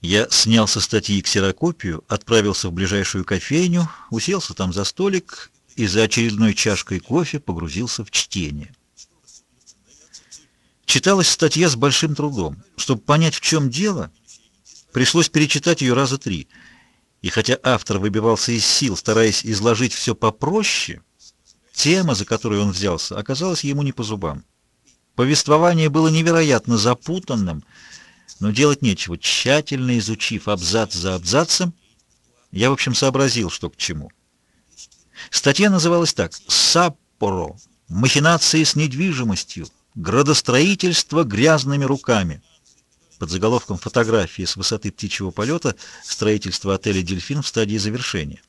Я снял со статьи ксерокопию, отправился в ближайшую кофейню, уселся там за столик и за очередной чашкой кофе погрузился в чтение. Читалась статья с большим трудом. Чтобы понять, в чем дело, пришлось перечитать ее раза три. И хотя автор выбивался из сил, стараясь изложить все попроще, тема, за которую он взялся, оказалась ему не по зубам. Повествование было невероятно запутанным, но делать нечего. Тщательно изучив абзац за абзацем, я, в общем, сообразил, что к чему. Статья называлась так «Саппоро. Махинации с недвижимостью. Градостроительство грязными руками». Под заголовком фотографии с высоты птичьего полета строительство отеля «Дельфин» в стадии завершения.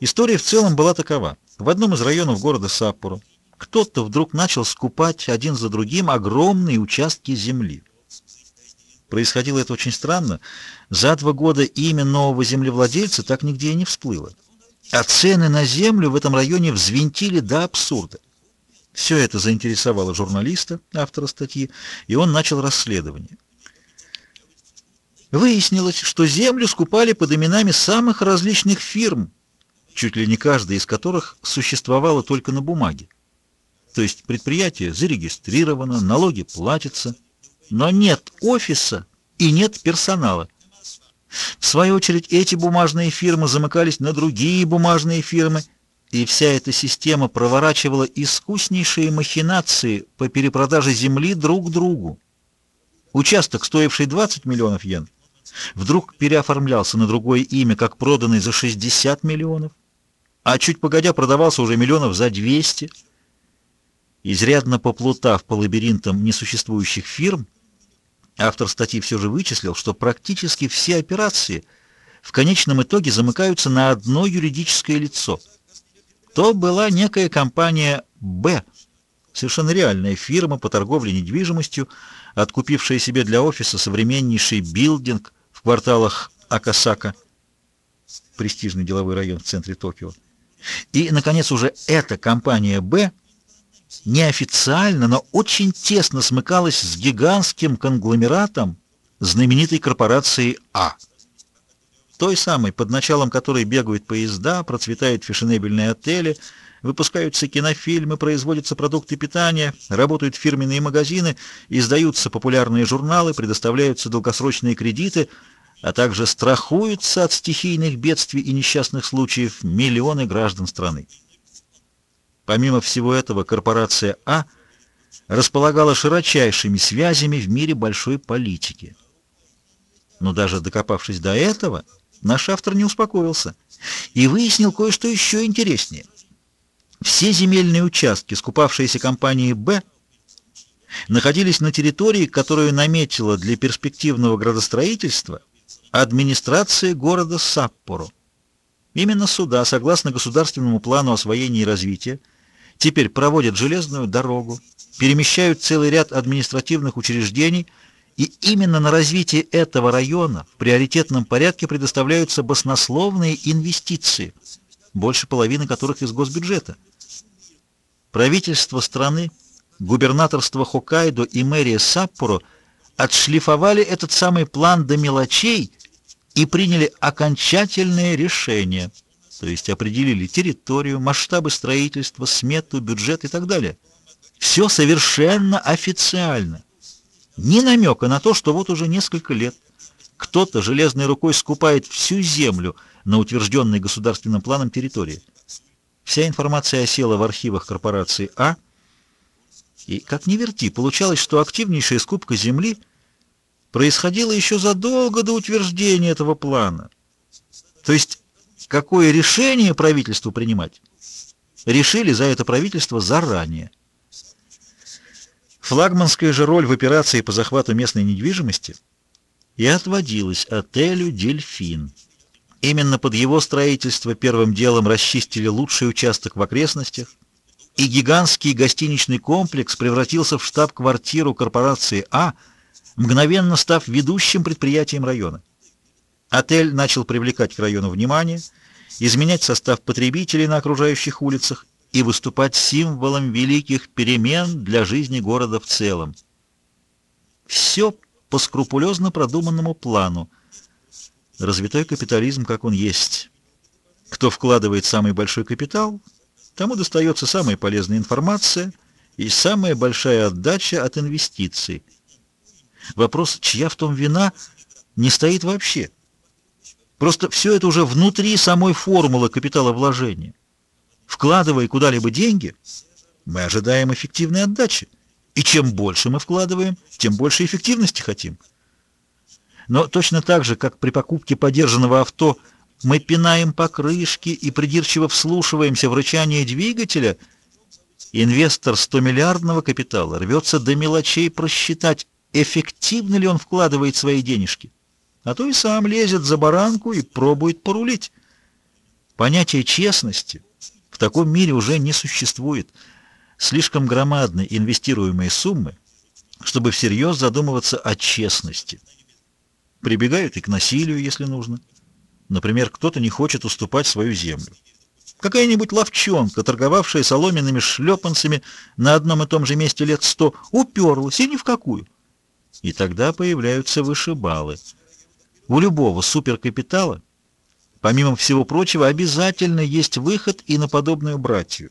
История в целом была такова. В одном из районов города Саппоро кто-то вдруг начал скупать один за другим огромные участки земли. Происходило это очень странно. За два года имя нового землевладельца так нигде и не всплыло. А цены на землю в этом районе взвинтили до абсурда. Все это заинтересовало журналиста, автора статьи, и он начал расследование. Выяснилось, что землю скупали под именами самых различных фирм, чуть ли не каждая из которых существовала только на бумаге. То есть предприятие зарегистрировано, налоги платятся, но нет офиса и нет персонала. В свою очередь эти бумажные фирмы замыкались на другие бумажные фирмы, и вся эта система проворачивала искуснейшие махинации по перепродаже земли друг другу. Участок, стоивший 20 миллионов йен, вдруг переоформлялся на другое имя, как проданный за 60 миллионов, а чуть погодя продавался уже миллионов за 200. Изрядно поплутав по лабиринтам несуществующих фирм, Автор статьи все же вычислил, что практически все операции в конечном итоге замыкаются на одно юридическое лицо. То была некая компания «Б», совершенно реальная фирма по торговле недвижимостью, откупившая себе для офиса современнейший билдинг в кварталах Акасака, престижный деловой район в центре Токио. И, наконец, уже эта компания «Б» неофициально, но очень тесно смыкалась с гигантским конгломератом знаменитой корпорации А. Той самой, под началом которой бегают поезда, процветают фешенебельные отели, выпускаются кинофильмы, производятся продукты питания, работают фирменные магазины, издаются популярные журналы, предоставляются долгосрочные кредиты, а также страхуются от стихийных бедствий и несчастных случаев миллионы граждан страны. Помимо всего этого, корпорация А располагала широчайшими связями в мире большой политики. Но даже докопавшись до этого, наш автор не успокоился и выяснил кое-что еще интереснее. Все земельные участки, скупавшиеся компанией «Б», находились на территории, которую наметила для перспективного градостроительства администрация города Саппоро. Именно сюда, согласно государственному плану освоения и развития, теперь проводят железную дорогу, перемещают целый ряд административных учреждений, и именно на развитие этого района в приоритетном порядке предоставляются баснословные инвестиции, больше половины которых из госбюджета. Правительство страны, губернаторство Хоккайдо и мэрия Саппоро отшлифовали этот самый план до мелочей и приняли окончательное решение – то есть определили территорию, масштабы строительства, смету, бюджет и так далее. Все совершенно официально. Ни намека на то, что вот уже несколько лет кто-то железной рукой скупает всю землю на утвержденной государственным планом территории. Вся информация осела в архивах корпорации А, и, как ни верти, получалось, что активнейшая скупка земли происходила еще задолго до утверждения этого плана. То есть какое решение правительству принимать, решили за это правительство заранее. Флагманская же роль в операции по захвату местной недвижимости и отводилась отелю «Дельфин». Именно под его строительство первым делом расчистили лучший участок в окрестностях, и гигантский гостиничный комплекс превратился в штаб-квартиру корпорации «А», мгновенно став ведущим предприятием района. Отель начал привлекать к району внимание, изменять состав потребителей на окружающих улицах и выступать символом великих перемен для жизни города в целом. Все по скрупулезно продуманному плану. Развитой капитализм, как он есть. Кто вкладывает самый большой капитал, тому достается самая полезная информация и самая большая отдача от инвестиций. Вопрос, чья в том вина, не стоит вообще. Просто все это уже внутри самой формулы капитала вложения. Вкладывая куда-либо деньги, мы ожидаем эффективной отдачи. И чем больше мы вкладываем, тем больше эффективности хотим. Но точно так же, как при покупке подержанного авто мы пинаем покрышки и придирчиво вслушиваемся в рычание двигателя, инвестор 100-миллиардного капитала рвется до мелочей просчитать, эффективно ли он вкладывает свои денежки. А то и сам лезет за баранку и пробует порулить. Понятие честности в таком мире уже не существует. Слишком громадны инвестируемые суммы, чтобы всерьез задумываться о честности. Прибегают и к насилию, если нужно. Например, кто-то не хочет уступать свою землю. Какая-нибудь ловчонка, торговавшая соломенными шлепанцами на одном и том же месте лет сто, уперлась, и ни в какую. И тогда появляются вышибалы. У любого суперкапитала, помимо всего прочего, обязательно есть выход и на подобную братью.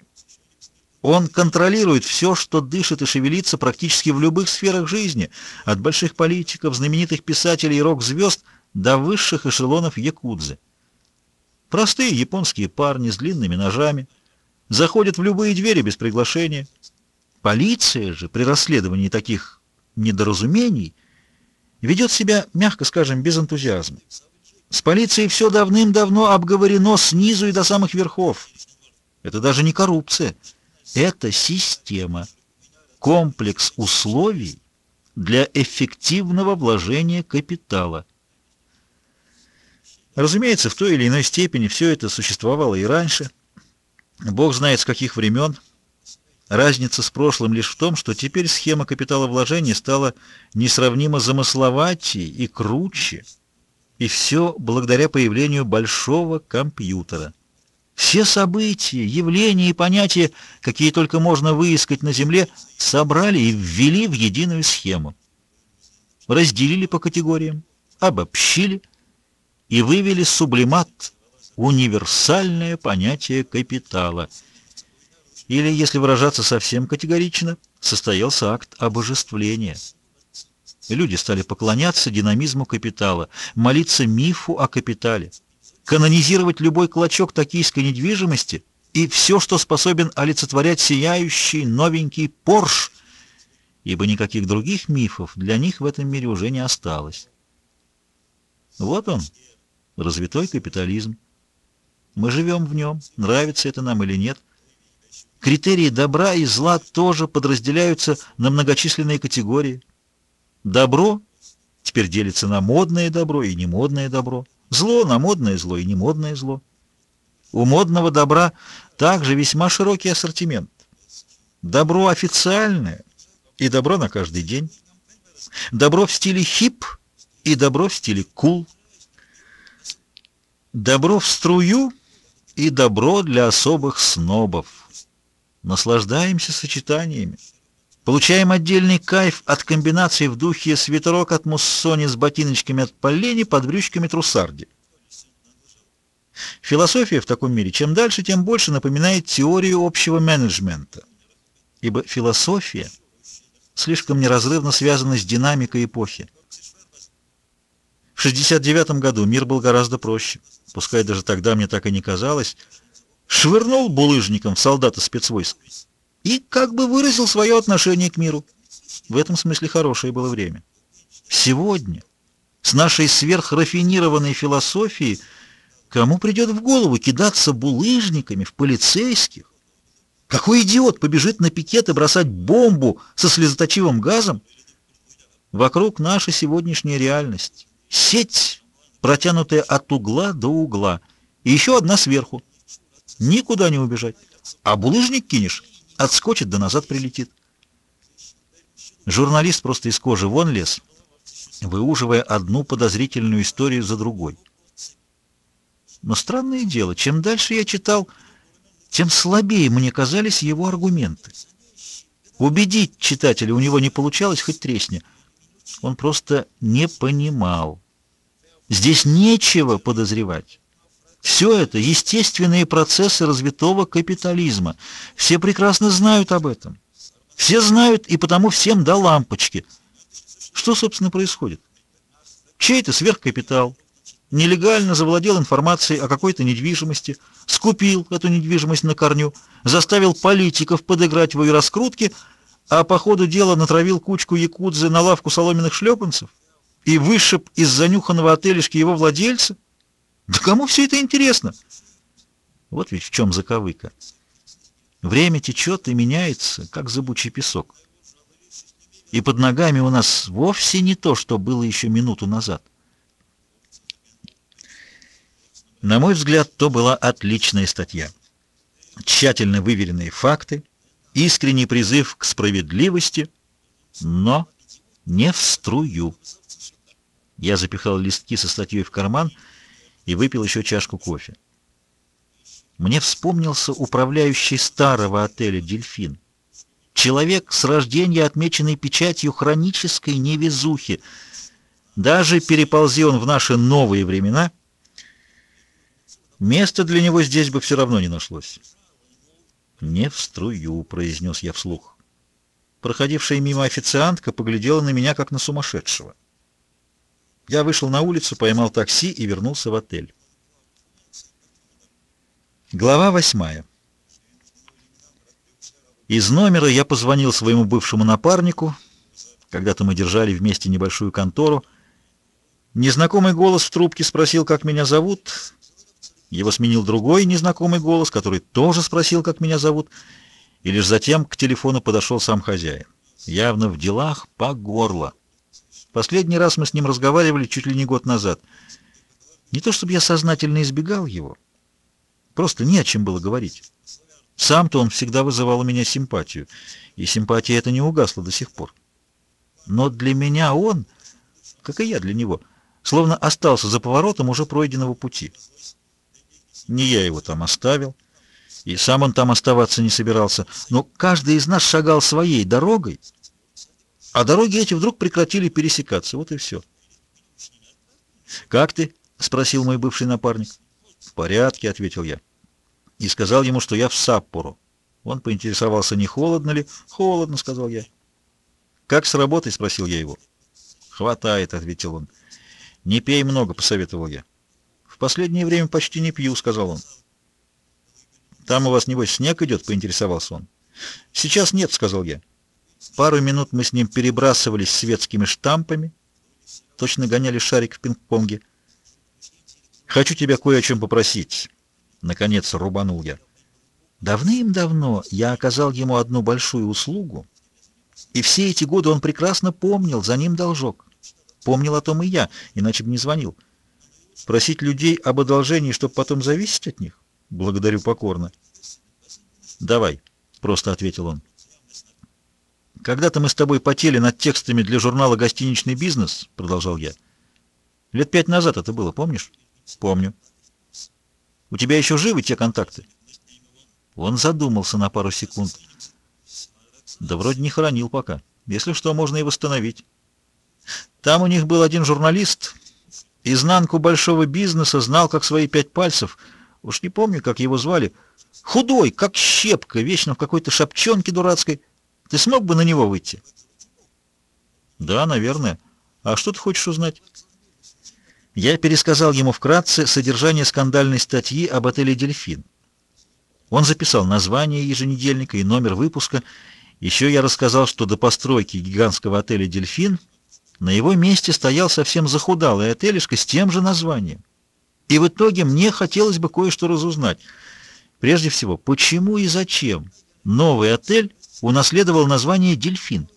Он контролирует все, что дышит и шевелится практически в любых сферах жизни, от больших политиков, знаменитых писателей и рок-звезд до высших эшелонов якудзы. Простые японские парни с длинными ножами заходят в любые двери без приглашения. Полиция же при расследовании таких недоразумений ведет себя, мягко скажем, без энтузиазма. С полицией все давным-давно обговорено снизу и до самых верхов. Это даже не коррупция. Это система, комплекс условий для эффективного вложения капитала. Разумеется, в той или иной степени все это существовало и раньше. Бог знает, с каких времен. Разница с прошлым лишь в том, что теперь схема капиталовложения стала несравнимо замысловатее и круче, и все благодаря появлению большого компьютера. Все события, явления и понятия, какие только можно выискать на Земле, собрали и ввели в единую схему. Разделили по категориям, обобщили и вывели сублимат, универсальное понятие капитала – или, если выражаться совсем категорично, состоялся акт обожествления. Люди стали поклоняться динамизму капитала, молиться мифу о капитале, канонизировать любой клочок токийской недвижимости и все, что способен олицетворять сияющий новенький Порш, ибо никаких других мифов для них в этом мире уже не осталось. Вот он, развитой капитализм. Мы живем в нем, нравится это нам или нет. Критерии добра и зла тоже подразделяются на многочисленные категории. Добро теперь делится на модное добро и немодное добро. Зло на модное зло и немодное зло. У модного добра также весьма широкий ассортимент. Добро официальное и добро на каждый день. Добро в стиле хип и добро в стиле кул. Добро в струю и добро для особых снобов наслаждаемся сочетаниями, получаем отдельный кайф от комбинации в духе свитерок от муссони с ботиночками от полени под брючками трусарди. Философия в таком мире чем дальше, тем больше напоминает теорию общего менеджмента, ибо философия слишком неразрывно связана с динамикой эпохи. В 69 году мир был гораздо проще, пускай даже тогда мне так и не казалось, швырнул булыжником в солдата спецвойск и как бы выразил свое отношение к миру. В этом смысле хорошее было время. Сегодня, с нашей сверхрафинированной философией, кому придет в голову кидаться булыжниками в полицейских? Какой идиот побежит на пикет и бросать бомбу со слезоточивым газом? Вокруг наша сегодняшняя реальность. Сеть, протянутая от угла до угла. И еще одна сверху. Никуда не убежать. А булыжник кинешь, отскочит да назад прилетит. Журналист просто из кожи вон лез, выуживая одну подозрительную историю за другой. Но странное дело, чем дальше я читал, тем слабее мне казались его аргументы. Убедить читателя у него не получалось, хоть тресни. Он просто не понимал. Здесь нечего подозревать. Все это естественные процессы развитого капитализма. Все прекрасно знают об этом. Все знают, и потому всем до лампочки. Что, собственно, происходит? Чей-то сверхкапитал нелегально завладел информацией о какой-то недвижимости, скупил эту недвижимость на корню, заставил политиков подыграть в ее раскрутке, а по ходу дела натравил кучку якудзы на лавку соломенных шлепанцев и вышиб из занюханного отелишки его владельца? Да кому все это интересно? Вот ведь в чем заковыка. Время течет и меняется, как зыбучий песок. И под ногами у нас вовсе не то, что было еще минуту назад. На мой взгляд, то была отличная статья. Тщательно выверенные факты, искренний призыв к справедливости, но не в струю. Я запихал листки со статьей в карман и выпил еще чашку кофе. Мне вспомнился управляющий старого отеля «Дельфин». Человек с рождения, отмеченный печатью хронической невезухи. Даже переползи он в наши новые времена, места для него здесь бы все равно не нашлось. «Не в струю», — произнес я вслух. Проходившая мимо официантка поглядела на меня, как на сумасшедшего. Я вышел на улицу, поймал такси и вернулся в отель. Глава восьмая. Из номера я позвонил своему бывшему напарнику. Когда-то мы держали вместе небольшую контору. Незнакомый голос в трубке спросил, как меня зовут. Его сменил другой незнакомый голос, который тоже спросил, как меня зовут. И лишь затем к телефону подошел сам хозяин. Явно в делах по горло. Последний раз мы с ним разговаривали чуть ли не год назад. Не то чтобы я сознательно избегал его. Просто не о чем было говорить. Сам-то он всегда вызывал у меня симпатию, и симпатия эта не угасла до сих пор. Но для меня он, как и я для него, словно остался за поворотом уже пройденного пути. Не я его там оставил, и сам он там оставаться не собирался, но каждый из нас шагал своей дорогой, а дороги эти вдруг прекратили пересекаться, вот и все. «Как ты?» — спросил мой бывший напарник. «В порядке», — ответил я и сказал ему, что я в Саппоро. Он поинтересовался, не холодно ли. «Холодно», — сказал я. «Как с работой?» — спросил я его. «Хватает», — ответил он. «Не пей много», — посоветовал я. «В последнее время почти не пью», — сказал он. «Там у вас, небось, снег идет?» — поинтересовался он. «Сейчас нет», — сказал я. Пару минут мы с ним перебрасывались светскими штампами, точно гоняли шарик в пинг-понге. «Хочу тебя кое о чем попросить». Наконец рубанул я. Давным-давно я оказал ему одну большую услугу, и все эти годы он прекрасно помнил, за ним должок. Помнил о том и я, иначе бы не звонил. Просить людей об одолжении, чтобы потом зависеть от них? Благодарю покорно. «Давай», — просто ответил он. «Когда-то мы с тобой потели над текстами для журнала «Гостиничный бизнес», — продолжал я. «Лет пять назад это было, помнишь?» «Помню». У тебя еще живы те контакты?» Он задумался на пару секунд. «Да вроде не хранил пока. Если что, можно и восстановить. Там у них был один журналист, изнанку большого бизнеса, знал как свои пять пальцев. Уж не помню, как его звали. Худой, как щепка, вечно в какой-то шапчонке дурацкой. Ты смог бы на него выйти?» «Да, наверное. А что ты хочешь узнать?» Я пересказал ему вкратце содержание скандальной статьи об отеле «Дельфин». Он записал название еженедельника и номер выпуска. Еще я рассказал, что до постройки гигантского отеля «Дельфин» на его месте стоял совсем захудалый отелишко с тем же названием. И в итоге мне хотелось бы кое-что разузнать. Прежде всего, почему и зачем новый отель унаследовал название «Дельфин»?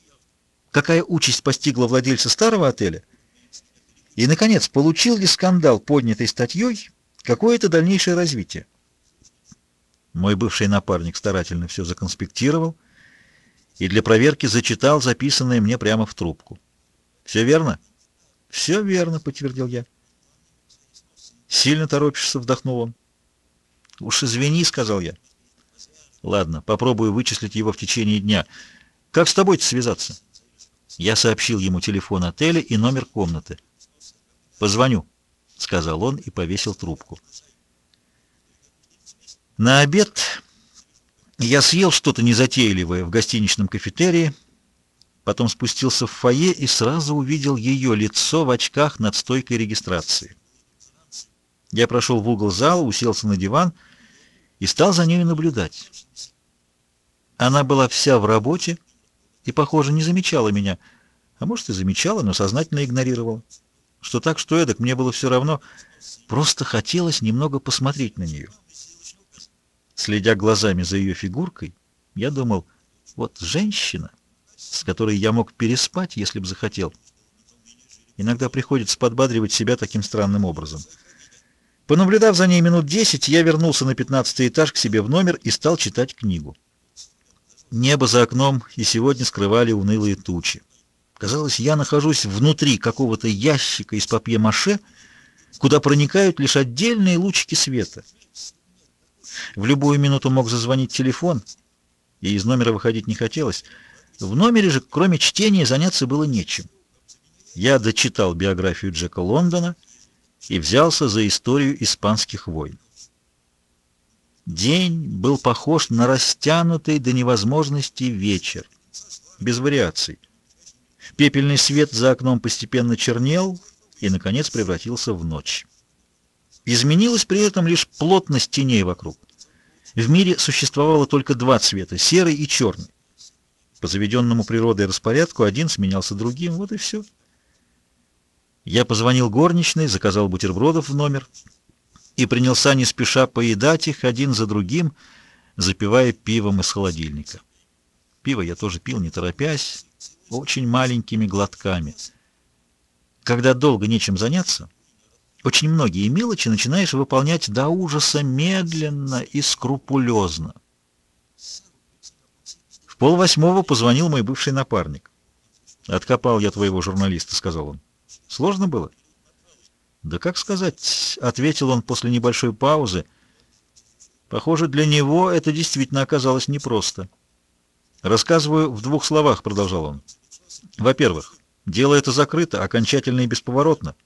Какая участь постигла владельца старого отеля? И, наконец, получил ли скандал, поднятый статьей, какое-то дальнейшее развитие? Мой бывший напарник старательно все законспектировал и для проверки зачитал записанное мне прямо в трубку. «Все верно?» «Все верно», — подтвердил я. «Сильно торопишься?» — вдохнул он. «Уж извини», — сказал я. «Ладно, попробую вычислить его в течение дня. Как с тобой-то связаться?» Я сообщил ему телефон отеля и номер комнаты. «Позвоню», — сказал он и повесил трубку. На обед я съел что-то незатейливое в гостиничном кафетерии, потом спустился в фойе и сразу увидел ее лицо в очках над стойкой регистрации. Я прошел в угол зала, уселся на диван и стал за нею наблюдать. Она была вся в работе и, похоже, не замечала меня, а может и замечала, но сознательно игнорировала. Что так, что эдак, мне было все равно, просто хотелось немного посмотреть на нее. Следя глазами за ее фигуркой, я думал, вот женщина, с которой я мог переспать, если бы захотел. Иногда приходится подбадривать себя таким странным образом. Понаблюдав за ней минут десять, я вернулся на пятнадцатый этаж к себе в номер и стал читать книгу. Небо за окном и сегодня скрывали унылые тучи. Казалось, я нахожусь внутри какого-то ящика из папье-маше, куда проникают лишь отдельные лучики света. В любую минуту мог зазвонить телефон, и из номера выходить не хотелось. В номере же, кроме чтения, заняться было нечем. Я дочитал биографию Джека Лондона и взялся за историю испанских войн. День был похож на растянутый до невозможности вечер, без вариаций. Пепельный свет за окном постепенно чернел и, наконец, превратился в ночь. Изменилась при этом лишь плотность теней вокруг. В мире существовало только два цвета — серый и черный. По заведенному природой распорядку один сменялся другим, вот и все. Я позвонил горничной, заказал бутербродов в номер — и принялся не спеша поедать их один за другим, запивая пивом из холодильника. Пиво я тоже пил, не торопясь, очень маленькими глотками. Когда долго нечем заняться, очень многие мелочи начинаешь выполнять до ужаса медленно и скрупулезно. В полвосьмого позвонил мой бывший напарник. «Откопал я твоего журналиста», — сказал он. «Сложно было?» «Да как сказать?» — ответил он после небольшой паузы. «Похоже, для него это действительно оказалось непросто». «Рассказываю в двух словах», — продолжал он. «Во-первых, дело это закрыто, окончательно и бесповоротно.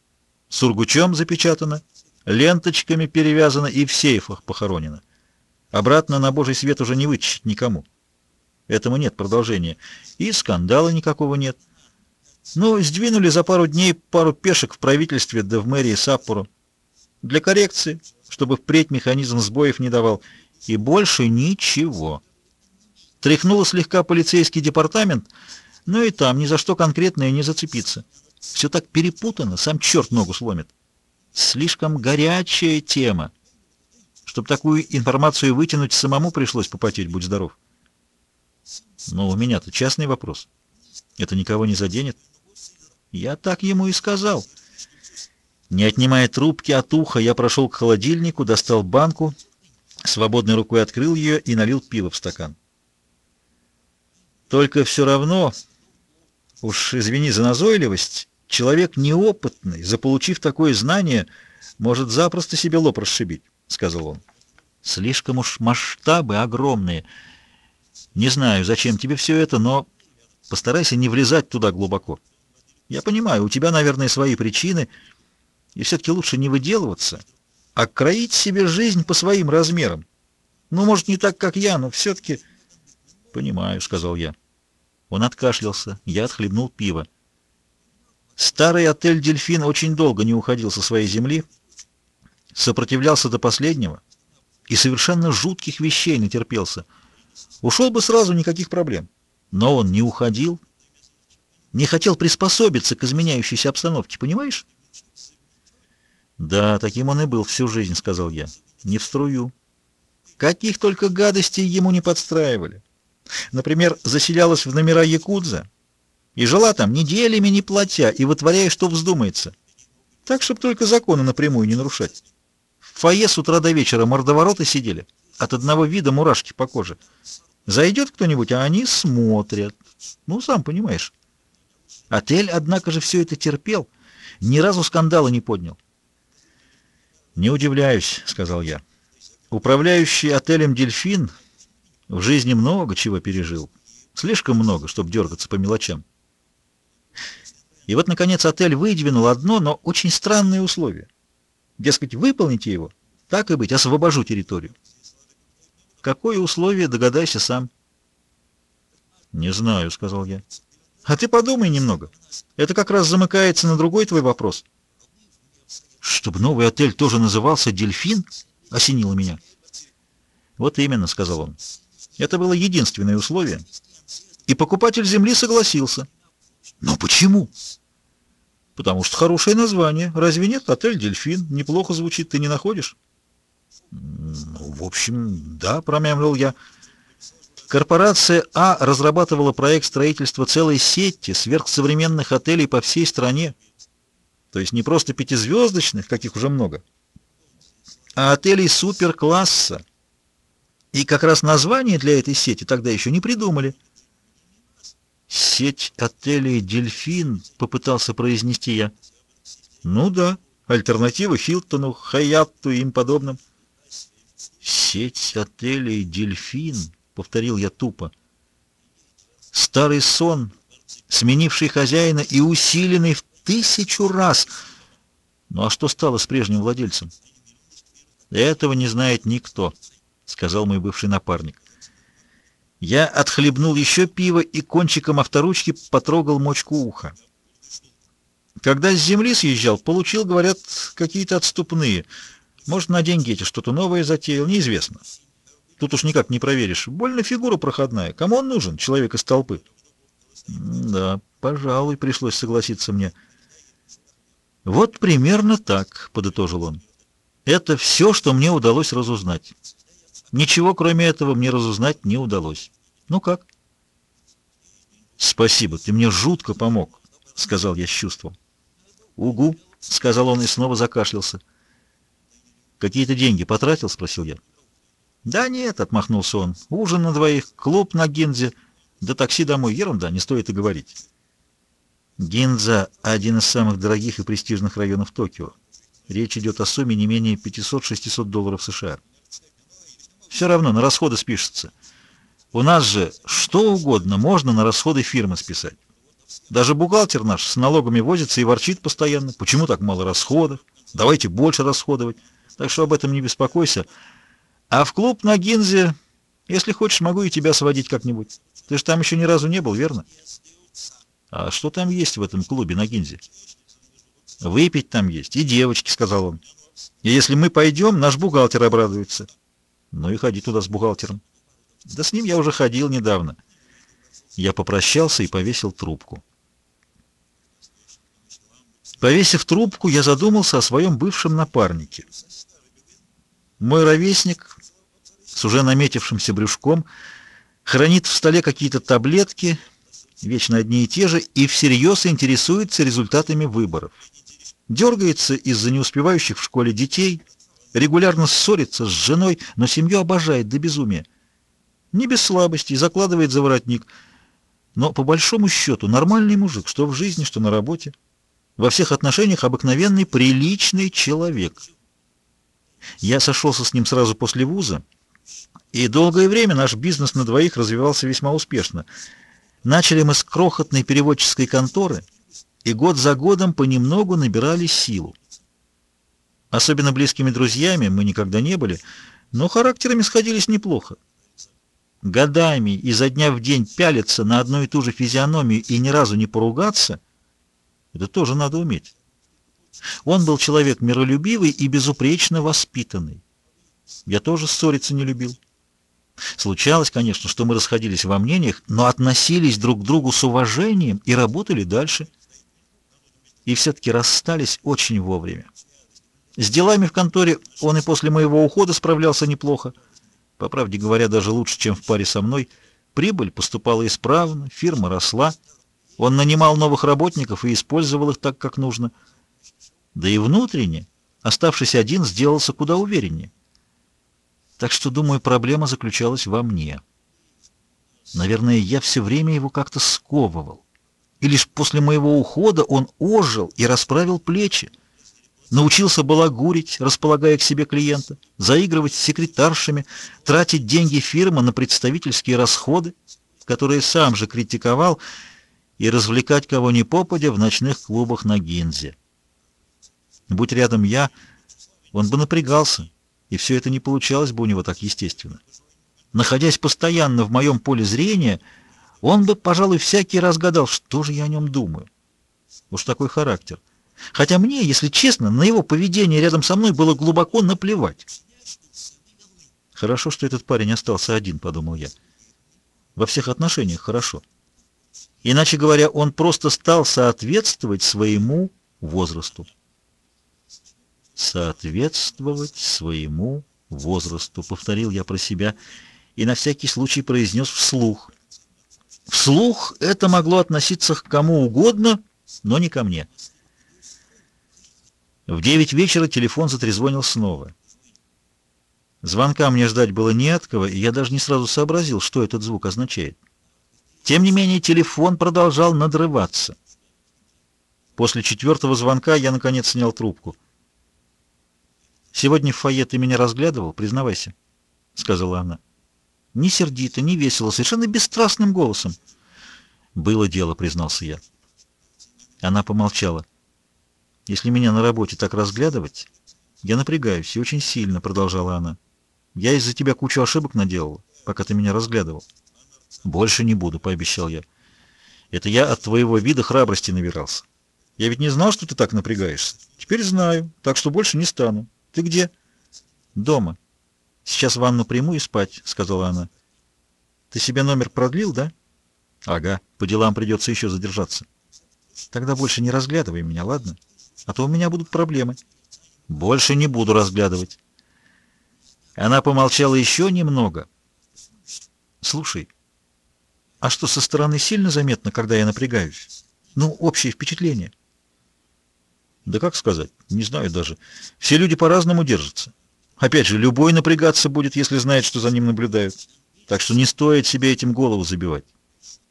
Сургучом запечатано, ленточками перевязано и в сейфах похоронено. Обратно на божий свет уже не вытащить никому. Этому нет продолжения. И скандала никакого нет». Ну, сдвинули за пару дней пару пешек в правительстве да в мэрии Саппору. Для коррекции, чтобы впредь механизм сбоев не давал. И больше ничего. Тряхнуло слегка полицейский департамент, но и там ни за что конкретное не зацепиться. Все так перепутано, сам черт ногу сломит. Слишком горячая тема. Чтобы такую информацию вытянуть, самому пришлось попотеть, будь здоров. Но у меня-то частный вопрос. Это никого не заденет. Я так ему и сказал. Не отнимая трубки от уха, я прошел к холодильнику, достал банку, свободной рукой открыл ее и налил пиво в стакан. Только все равно, уж извини за назойливость, человек неопытный, заполучив такое знание, может запросто себе лоб расшибить, — сказал он. Слишком уж масштабы огромные. Не знаю, зачем тебе все это, но постарайся не влезать туда глубоко. Я понимаю, у тебя, наверное, свои причины, и все-таки лучше не выделываться, а кроить себе жизнь по своим размерам. Ну, может, не так, как я, но все-таки... Понимаю, — сказал я. Он откашлялся, я отхлебнул пиво. Старый отель «Дельфин» очень долго не уходил со своей земли, сопротивлялся до последнего и совершенно жутких вещей натерпелся. Ушел бы сразу, никаких проблем. Но он не уходил, не хотел приспособиться к изменяющейся обстановке, понимаешь? Да, таким он и был всю жизнь, сказал я. Не в струю. Каких только гадостей ему не подстраивали. Например, заселялась в номера Якудза и жила там неделями не платя и вытворяя, что вздумается. Так, чтобы только законы напрямую не нарушать. В фойе с утра до вечера мордовороты сидели. От одного вида мурашки по коже. Зайдет кто-нибудь, а они смотрят. Ну, сам понимаешь. Отель, однако же, все это терпел, ни разу скандала не поднял. «Не удивляюсь», — сказал я. «Управляющий отелем «Дельфин» в жизни много чего пережил. Слишком много, чтобы дергаться по мелочам. И вот, наконец, отель выдвинул одно, но очень странное условие. Дескать, выполните его, так и быть, освобожу территорию. Какое условие, догадайся сам. «Не знаю», — сказал я. «А ты подумай немного. Это как раз замыкается на другой твой вопрос». «Чтобы новый отель тоже назывался «Дельфин»?» — осенило меня. «Вот именно», — сказал он. «Это было единственное условие. И покупатель земли согласился». «Но почему?» «Потому что хорошее название. Разве нет? Отель «Дельфин». Неплохо звучит, ты не находишь?» «Ну, в общем, да», — промямлил я. Корпорация А разрабатывала проект строительства целой сети сверхсовременных отелей по всей стране. То есть не просто пятизвездочных, каких уже много, а отелей суперкласса. И как раз название для этой сети тогда еще не придумали. «Сеть отелей «Дельфин», — попытался произнести я. «Ну да, альтернатива Хилтону, Хайатту и им подобным». «Сеть отелей «Дельфин»?» — повторил я тупо. Старый сон, сменивший хозяина и усиленный в тысячу раз. Ну а что стало с прежним владельцем? Этого не знает никто, — сказал мой бывший напарник. Я отхлебнул еще пиво и кончиком авторучки потрогал мочку уха. Когда с земли съезжал, получил, говорят, какие-то отступные. Может, на деньги эти что-то новое затеял, неизвестно. Тут уж никак не проверишь. Больно фигура проходная. Кому он нужен, человек из толпы? Да, пожалуй, пришлось согласиться мне. Вот примерно так, подытожил он. Это все, что мне удалось разузнать. Ничего, кроме этого, мне разузнать не удалось. Ну как? Спасибо, ты мне жутко помог, сказал я с чувством. Угу, сказал он и снова закашлялся. Какие-то деньги потратил, спросил я. «Да нет», — отмахнулся он, — «ужин на двоих, клуб на Гинзе, да такси домой, ерунда, не стоит и говорить». Гинза — один из самых дорогих и престижных районов Токио. Речь идет о сумме не менее 500-600 долларов США. Все равно на расходы спишется. У нас же что угодно можно на расходы фирмы списать. Даже бухгалтер наш с налогами возится и ворчит постоянно. Почему так мало расходов? Давайте больше расходовать. Так что об этом не беспокойся. А в клуб на Гинзе, если хочешь, могу и тебя сводить как-нибудь. Ты же там еще ни разу не был, верно? А что там есть в этом клубе на Гинзе? Выпить там есть. И девочки, сказал он. И если мы пойдем, наш бухгалтер обрадуется. Ну и ходи туда с бухгалтером. Да с ним я уже ходил недавно. Я попрощался и повесил трубку. Повесив трубку, я задумался о своем бывшем напарнике. Мой ровесник с уже наметившимся брюшком хранит в столе какие-то таблетки, вечно одни и те же, и всерьез интересуется результатами выборов. Дергается из-за неуспевающих в школе детей, регулярно ссорится с женой, но семью обожает до безумия. Не без слабостей, закладывает за воротник, но по большому счету нормальный мужик, что в жизни, что на работе. Во всех отношениях обыкновенный, приличный человек — я сошелся с ним сразу после вуза, и долгое время наш бизнес на двоих развивался весьма успешно. Начали мы с крохотной переводческой конторы, и год за годом понемногу набирали силу. Особенно близкими друзьями мы никогда не были, но характерами сходились неплохо. Годами изо дня в день пялиться на одну и ту же физиономию и ни разу не поругаться — это тоже надо уметь. Он был человек миролюбивый и безупречно воспитанный. Я тоже ссориться не любил. Случалось, конечно, что мы расходились во мнениях, но относились друг к другу с уважением и работали дальше. И все-таки расстались очень вовремя. С делами в конторе он и после моего ухода справлялся неплохо. По правде говоря, даже лучше, чем в паре со мной. Прибыль поступала исправно, фирма росла. Он нанимал новых работников и использовал их так, как нужно – да и внутренне, оставшись один, сделался куда увереннее. Так что, думаю, проблема заключалась во мне. Наверное, я все время его как-то сковывал. И лишь после моего ухода он ожил и расправил плечи. Научился балагурить, располагая к себе клиента, заигрывать с секретаршами, тратить деньги фирмы на представительские расходы, которые сам же критиковал, и развлекать кого ни попадя в ночных клубах на Гинзе. Будь рядом я, он бы напрягался, и все это не получалось бы у него так естественно. Находясь постоянно в моем поле зрения, он бы, пожалуй, всякий раз гадал, что же я о нем думаю. Уж такой характер. Хотя мне, если честно, на его поведение рядом со мной было глубоко наплевать. Хорошо, что этот парень остался один, подумал я. Во всех отношениях хорошо. Иначе говоря, он просто стал соответствовать своему возрасту. Соответствовать своему возрасту, повторил я про себя и на всякий случай произнес вслух. Вслух это могло относиться к кому угодно, но не ко мне. В девять вечера телефон затрезвонил снова. Звонка мне ждать было не от кого, и я даже не сразу сообразил, что этот звук означает. Тем не менее, телефон продолжал надрываться. После четвертого звонка я, наконец, снял трубку. «Сегодня в фойе ты меня разглядывал, признавайся», — сказала она. Не сердито, не весело, совершенно бесстрастным голосом. «Было дело», — признался я. Она помолчала. «Если меня на работе так разглядывать, я напрягаюсь, и очень сильно», — продолжала она. Я из-за тебя кучу ошибок наделал, пока ты меня разглядывал. Больше не буду, пообещал я. Это я от твоего вида храбрости набирался. Я ведь не знал, что ты так напрягаешься. Теперь знаю, так что больше не стану. Ты где? Дома. Сейчас ванну приму и спать, сказала она. Ты себе номер продлил, да? Ага, по делам придется еще задержаться. Тогда больше не разглядывай меня, ладно? А то у меня будут проблемы. Больше не буду разглядывать. Она помолчала еще немного. «Слушай, а что, со стороны сильно заметно, когда я напрягаюсь? Ну, общее впечатление». «Да как сказать? Не знаю даже. Все люди по-разному держатся. Опять же, любой напрягаться будет, если знает, что за ним наблюдают. Так что не стоит себе этим голову забивать.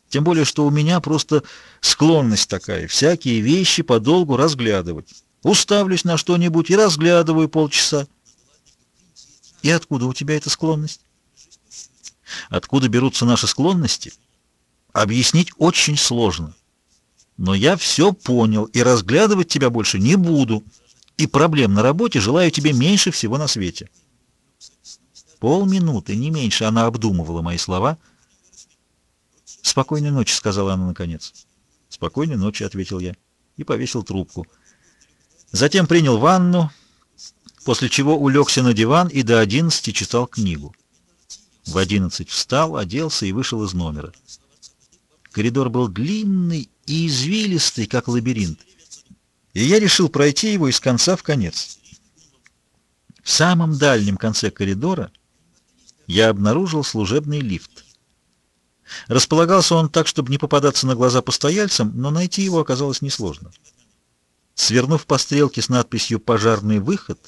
Тем более, что у меня просто склонность такая, всякие вещи подолгу разглядывать. Уставлюсь на что-нибудь и разглядываю полчаса. И откуда у тебя эта склонность? Откуда берутся наши склонности? Объяснить очень сложно. Но я все понял и разглядывать тебя больше не буду. И проблем на работе желаю тебе меньше всего на свете. Полминуты, не меньше, она обдумывала мои слова. «Спокойной ночи», — сказала она наконец. «Спокойной ночи», — ответил я и повесил трубку. Затем принял ванну, после чего улегся на диван и до одиннадцати читал книгу. В одиннадцать встал, оделся и вышел из номера. Коридор был длинный и извилистый, как лабиринт, и я решил пройти его из конца в конец. В самом дальнем конце коридора я обнаружил служебный лифт. Располагался он так, чтобы не попадаться на глаза постояльцам, но найти его оказалось несложно. Свернув по стрелке с надписью «Пожарный выход»,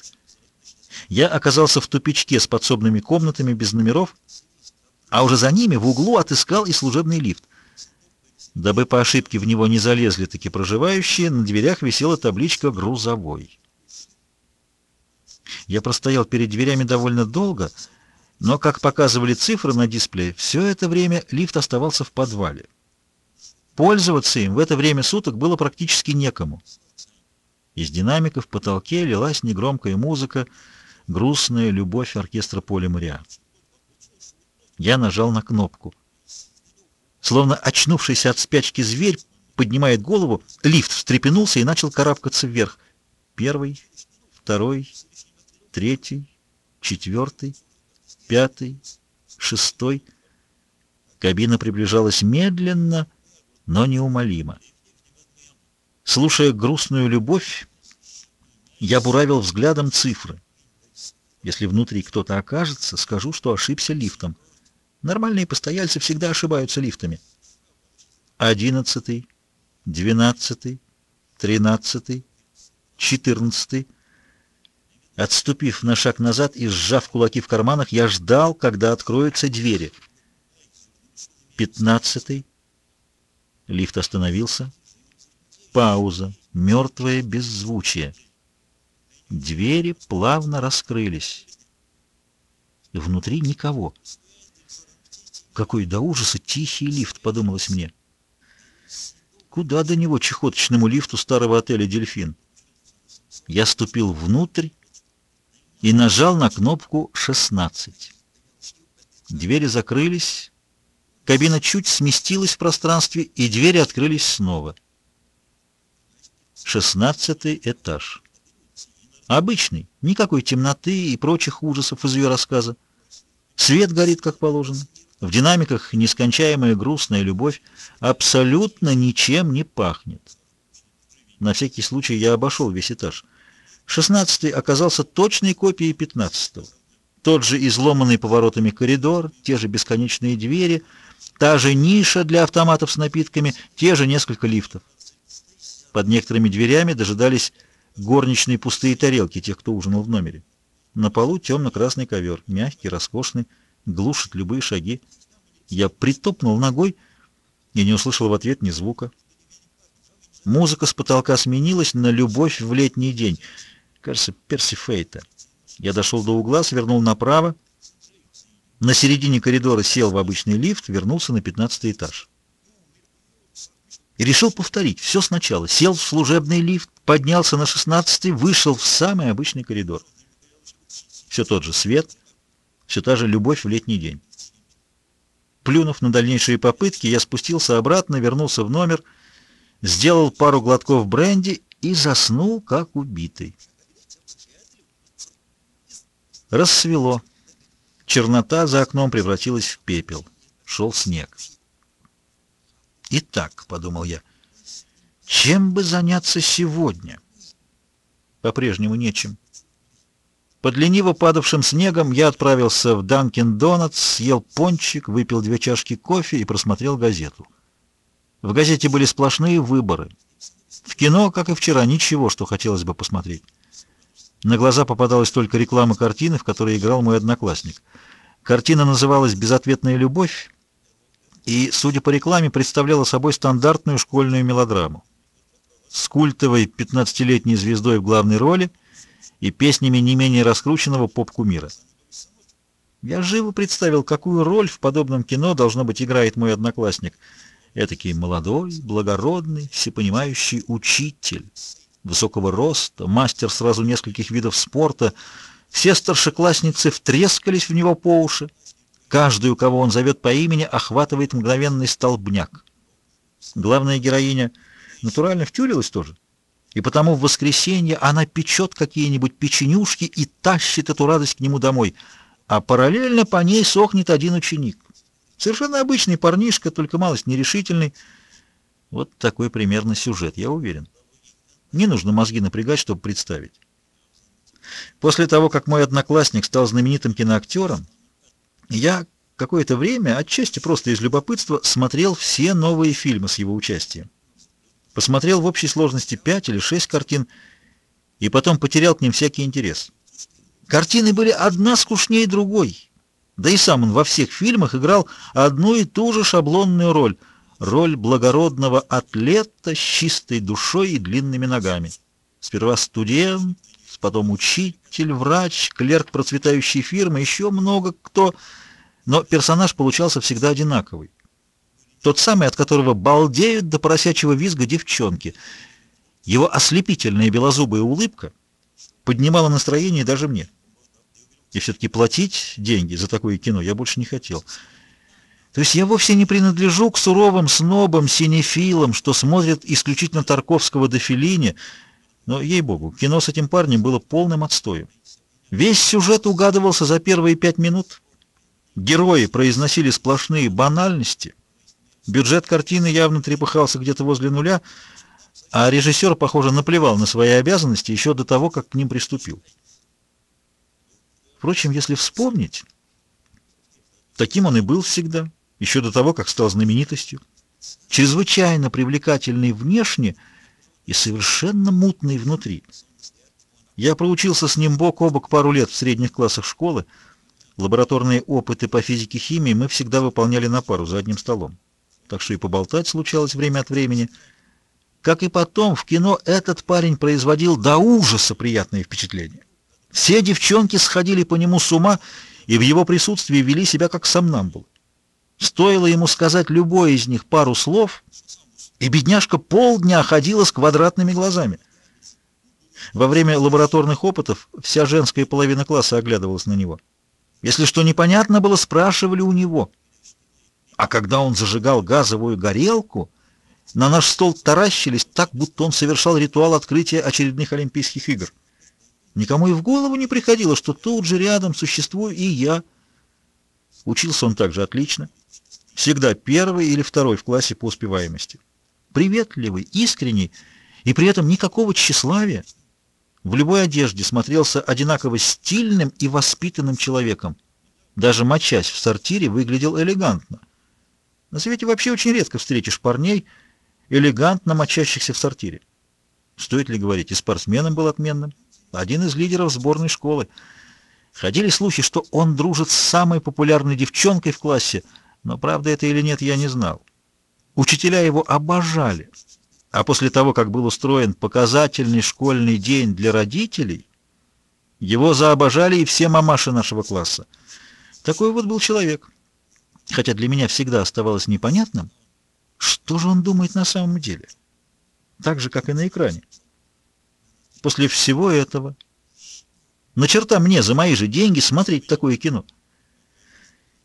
я оказался в тупичке с подсобными комнатами без номеров, а уже за ними в углу отыскал и служебный лифт. Дабы по ошибке в него не залезли таки проживающие, на дверях висела табличка «Грузовой». Я простоял перед дверями довольно долго, но, как показывали цифры на дисплее, все это время лифт оставался в подвале. Пользоваться им в это время суток было практически некому. Из динамиков в потолке лилась негромкая музыка, грустная любовь оркестра Поля Мариа. Я нажал на кнопку. Словно очнувшийся от спячки зверь поднимает голову, лифт встрепенулся и начал карабкаться вверх. Первый, второй, третий, четвертый, пятый, шестой. Кабина приближалась медленно, но неумолимо. Слушая грустную любовь, я буравил взглядом цифры. Если внутри кто-то окажется, скажу, что ошибся лифтом. Нормальные постояльцы всегда ошибаются лифтами. Одиннадцатый, двенадцатый, тринадцатый, четырнадцатый. Отступив на шаг назад и сжав кулаки в карманах, я ждал, когда откроются двери. Пятнадцатый. Лифт остановился. Пауза. Мертвое беззвучие. Двери плавно раскрылись. Внутри никого. Какой до ужаса тихий лифт, подумалось мне. Куда до него чехоточному лифту старого отеля «Дельфин»? Я ступил внутрь и нажал на кнопку «16». Двери закрылись, кабина чуть сместилась в пространстве, и двери открылись снова. Шестнадцатый этаж. Обычный, никакой темноты и прочих ужасов из ее рассказа. Свет горит, как положено. В динамиках нескончаемая грустная любовь абсолютно ничем не пахнет. На всякий случай я обошел весь этаж. Шестнадцатый оказался точной копией пятнадцатого. Тот же изломанный поворотами коридор, те же бесконечные двери, та же ниша для автоматов с напитками, те же несколько лифтов. Под некоторыми дверями дожидались горничные пустые тарелки тех, кто ужинал в номере. На полу темно-красный ковер, мягкий, роскошный, глушит любые шаги. Я притопнул ногой и не услышал в ответ ни звука. Музыка с потолка сменилась на «Любовь в летний день». Кажется, Перси Фейта. Я дошел до угла, свернул направо. На середине коридора сел в обычный лифт, вернулся на пятнадцатый этаж. И решил повторить все сначала. Сел в служебный лифт, поднялся на шестнадцатый, вышел в самый обычный коридор. Все тот же свет, все та же любовь в летний день. Плюнув на дальнейшие попытки, я спустился обратно, вернулся в номер, сделал пару глотков бренди и заснул, как убитый. Рассвело. Чернота за окном превратилась в пепел. Шел снег. «Итак», — подумал я, — «чем бы заняться сегодня?» По-прежнему нечем. Под лениво падавшим снегом я отправился в Данкин Донатс, съел пончик, выпил две чашки кофе и просмотрел газету. В газете были сплошные выборы. В кино, как и вчера, ничего, что хотелось бы посмотреть. На глаза попадалась только реклама картины, в которой играл мой одноклассник. Картина называлась «Безответная любовь» и, судя по рекламе, представляла собой стандартную школьную мелодраму. С культовой 15-летней звездой в главной роли и песнями не менее раскрученного поп-кумира. Я живо представил, какую роль в подобном кино, должно быть, играет мой одноклассник. Этакий молодой, благородный, всепонимающий учитель высокого роста, мастер сразу нескольких видов спорта. Все старшеклассницы втрескались в него по уши. Каждую, кого он зовет по имени, охватывает мгновенный столбняк. Главная героиня натурально втюрилась тоже. И потому в воскресенье она печет какие-нибудь печенюшки и тащит эту радость к нему домой. А параллельно по ней сохнет один ученик. Совершенно обычный парнишка, только малость нерешительный. Вот такой примерно сюжет, я уверен. Не нужно мозги напрягать, чтобы представить. После того, как мой одноклассник стал знаменитым киноактером, я какое-то время, отчасти просто из любопытства, смотрел все новые фильмы с его участием. Посмотрел в общей сложности пять или шесть картин и потом потерял к ним всякий интерес. Картины были одна скучнее другой, да и сам он во всех фильмах играл одну и ту же шаблонную роль — роль благородного атлета с чистой душой и длинными ногами. Сперва студент, потом учитель, врач, клерк процветающей фирмы, еще много кто, но персонаж получался всегда одинаковый. Тот самый, от которого балдеют до поросячьего визга девчонки. Его ослепительная белозубая улыбка поднимала настроение даже мне. И все-таки платить деньги за такое кино я больше не хотел. То есть я вовсе не принадлежу к суровым снобам, синефилам, что смотрят исключительно Тарковского до Феллини, но, ей-богу, кино с этим парнем было полным отстоем. Весь сюжет угадывался за первые пять минут. Герои произносили сплошные банальности. Бюджет картины явно трепыхался где-то возле нуля, а режиссер, похоже, наплевал на свои обязанности еще до того, как к ним приступил. Впрочем, если вспомнить, таким он и был всегда еще до того, как стал знаменитостью, чрезвычайно привлекательный внешне и совершенно мутный внутри. Я проучился с ним бок о бок пару лет в средних классах школы. Лабораторные опыты по физике-химии мы всегда выполняли на пару за одним столом. Так что и поболтать случалось время от времени. Как и потом, в кино этот парень производил до ужаса приятные впечатления. Все девчонки сходили по нему с ума и в его присутствии вели себя как сомнамбулы. Стоило ему сказать любой из них пару слов, и бедняжка полдня ходила с квадратными глазами. Во время лабораторных опытов вся женская половина класса оглядывалась на него. Если что непонятно было, спрашивали у него. А когда он зажигал газовую горелку, на наш стол таращились так, будто он совершал ритуал открытия очередных Олимпийских игр. Никому и в голову не приходило, что тут же рядом существую и я. Учился он также отлично. Всегда первый или второй в классе по успеваемости. Приветливый, искренний и при этом никакого тщеславия. В любой одежде смотрелся одинаково стильным и воспитанным человеком. Даже мочась в сортире выглядел элегантно. На свете вообще очень редко встретишь парней, элегантно мочащихся в сортире. Стоит ли говорить, и спортсменом был отменным. Один из лидеров сборной школы. Ходили слухи, что он дружит с самой популярной девчонкой в классе, но правда это или нет, я не знал. Учителя его обожали. А после того, как был устроен показательный школьный день для родителей, его заобожали и все мамаши нашего класса. Такой вот был человек. Хотя для меня всегда оставалось непонятным, что же он думает на самом деле? Так же, как и на экране. После всего этого... На черта мне за мои же деньги смотреть такое кино.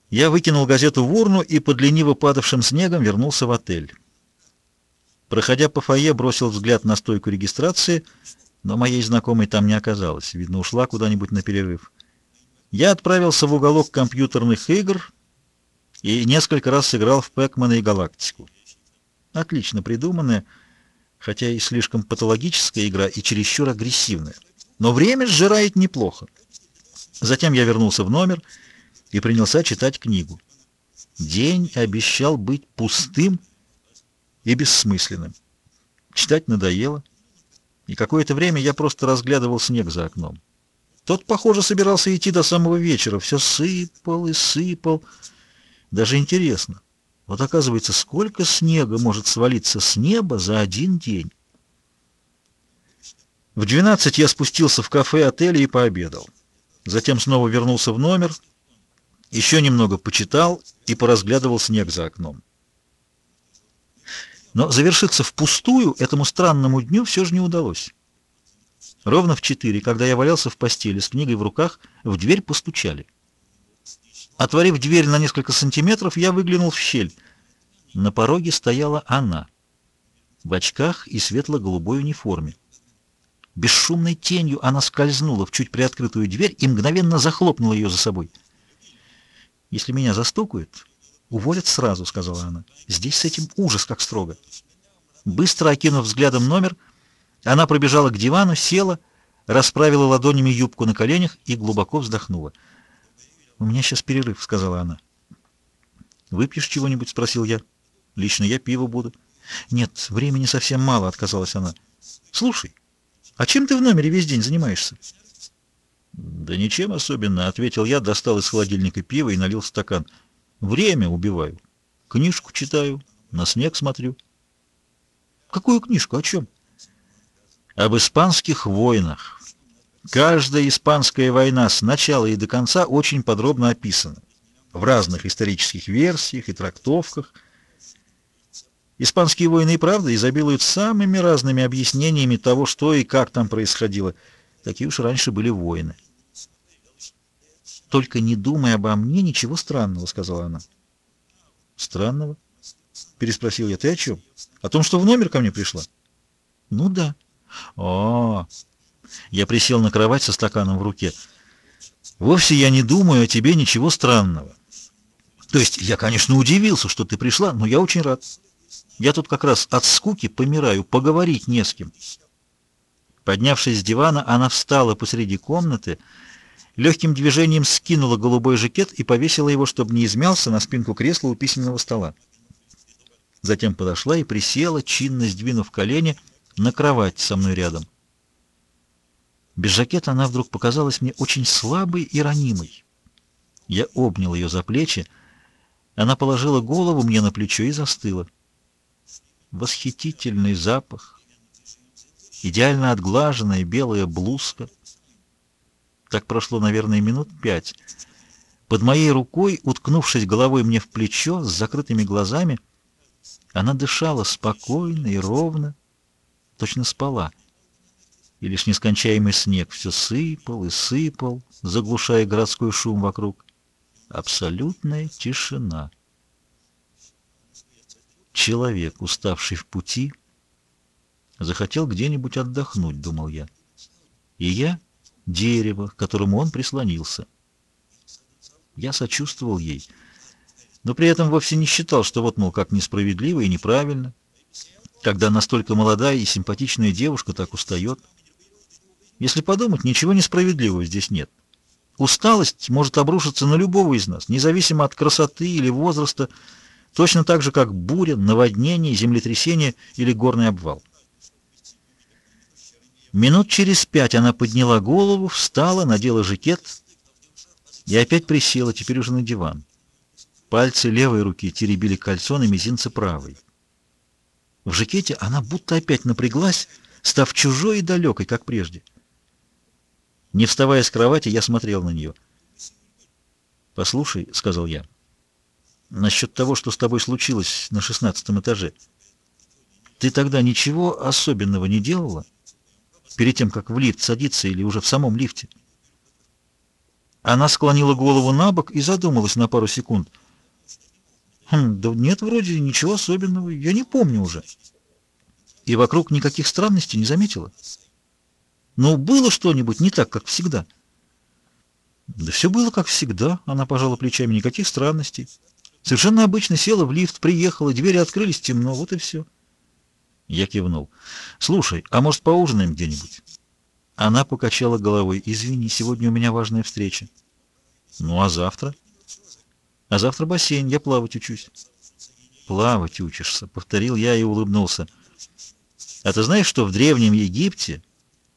Я выкинул газету в урну и под лениво падавшим снегом вернулся в отель. Проходя по фойе, бросил взгляд на стойку регистрации, но моей знакомой там не оказалось. Видно, ушла куда-нибудь на перерыв. Я отправился в уголок компьютерных игр и несколько раз сыграл в Пэкмана и Галактику. Отлично придуманная, хотя и слишком патологическая игра и чересчур агрессивная. Но время сжирает неплохо. Затем я вернулся в номер и принялся читать книгу. День обещал быть пустым и бессмысленным. Читать надоело, и какое-то время я просто разглядывал снег за окном. Тот, похоже, собирался идти до самого вечера. Все сыпал и сыпал. Даже интересно. Вот оказывается, сколько снега может свалиться с неба за один день. В 12 я спустился в кафе отеля и пообедал. Затем снова вернулся в номер, еще немного почитал и поразглядывал снег за окном. Но завершиться впустую этому странному дню все же не удалось. Ровно в четыре, когда я валялся в постели с книгой в руках, в дверь постучали. Отворив дверь на несколько сантиметров, я выглянул в щель. На пороге стояла она, в очках и светло-голубой униформе. Бесшумной тенью она скользнула в чуть приоткрытую дверь и мгновенно захлопнула ее за собой. «Если меня застукают, уволят сразу», — сказала она. «Здесь с этим ужас как строго». Быстро окинув взглядом номер, она пробежала к дивану, села, расправила ладонями юбку на коленях и глубоко вздохнула. «У меня сейчас перерыв», — сказала она. «Выпьешь чего-нибудь?» — спросил я. «Лично я пиво буду». «Нет, времени совсем мало», — отказалась она. «Слушай, а чем ты в номере весь день занимаешься?» «Да ничем особенно», — ответил я, достал из холодильника пиво и налил стакан. «Время убиваю. Книжку читаю, на снег смотрю». «Какую книжку? О чем?» «Об испанских войнах». Каждая испанская война с начала и до конца очень подробно описана в разных исторических версиях и трактовках. Испанские войны и правда изобилуют самыми разными объяснениями того, что и как там происходило. Такие уж раньше были войны. «Только не думай обо мне ничего странного», — сказала она. «Странного?» — переспросил я. «Ты о чем? О том, что в номер ко мне пришла?» «Ну да». «О, я присел на кровать со стаканом в руке. «Вовсе я не думаю о тебе ничего странного. То есть я, конечно, удивился, что ты пришла, но я очень рад. Я тут как раз от скуки помираю, поговорить не с кем». Поднявшись с дивана, она встала посреди комнаты, легким движением скинула голубой жакет и повесила его, чтобы не измялся на спинку кресла у письменного стола. Затем подошла и присела, чинно сдвинув колени, на кровать со мной рядом. Без жакета она вдруг показалась мне очень слабой и ранимой. Я обнял ее за плечи. Она положила голову мне на плечо и застыла. Восхитительный запах, идеально отглаженная белая блузка. Так прошло, наверное, минут пять. Под моей рукой, уткнувшись головой мне в плечо, с закрытыми глазами, Она дышала спокойно и ровно, точно спала. И лишь нескончаемый снег все сыпал и сыпал, заглушая городской шум вокруг. Абсолютная тишина. Человек, уставший в пути, захотел где-нибудь отдохнуть, думал я. И я — дерево, к которому он прислонился. Я сочувствовал ей — но при этом вовсе не считал, что вот, мол, как несправедливо и неправильно, когда настолько молодая и симпатичная девушка так устает. Если подумать, ничего несправедливого здесь нет. Усталость может обрушиться на любого из нас, независимо от красоты или возраста, точно так же, как буря, наводнение, землетрясение или горный обвал. Минут через пять она подняла голову, встала, надела жакет и опять присела, теперь уже на диван. Пальцы левой руки теребили кольцо на мизинце правой. В жакете она будто опять напряглась, став чужой и далекой, как прежде. Не вставая с кровати, я смотрел на нее. «Послушай», — сказал я, — «насчет того, что с тобой случилось на шестнадцатом этаже. Ты тогда ничего особенного не делала? Перед тем, как в лифт садиться или уже в самом лифте?» Она склонила голову на бок и задумалась на пару секунд — Хм, да нет, вроде ничего особенного, я не помню уже. И вокруг никаких странностей не заметила. Но было что-нибудь не так, как всегда. Да все было как всегда, она пожала плечами, никаких странностей. Совершенно обычно села в лифт, приехала, двери открылись, темно, вот и все. Я кивнул. «Слушай, а может, поужинаем где-нибудь?» Она покачала головой. «Извини, сегодня у меня важная встреча». «Ну, а завтра?» А завтра бассейн, я плавать учусь. Плавать учишься, повторил я и улыбнулся. А ты знаешь, что в Древнем Египте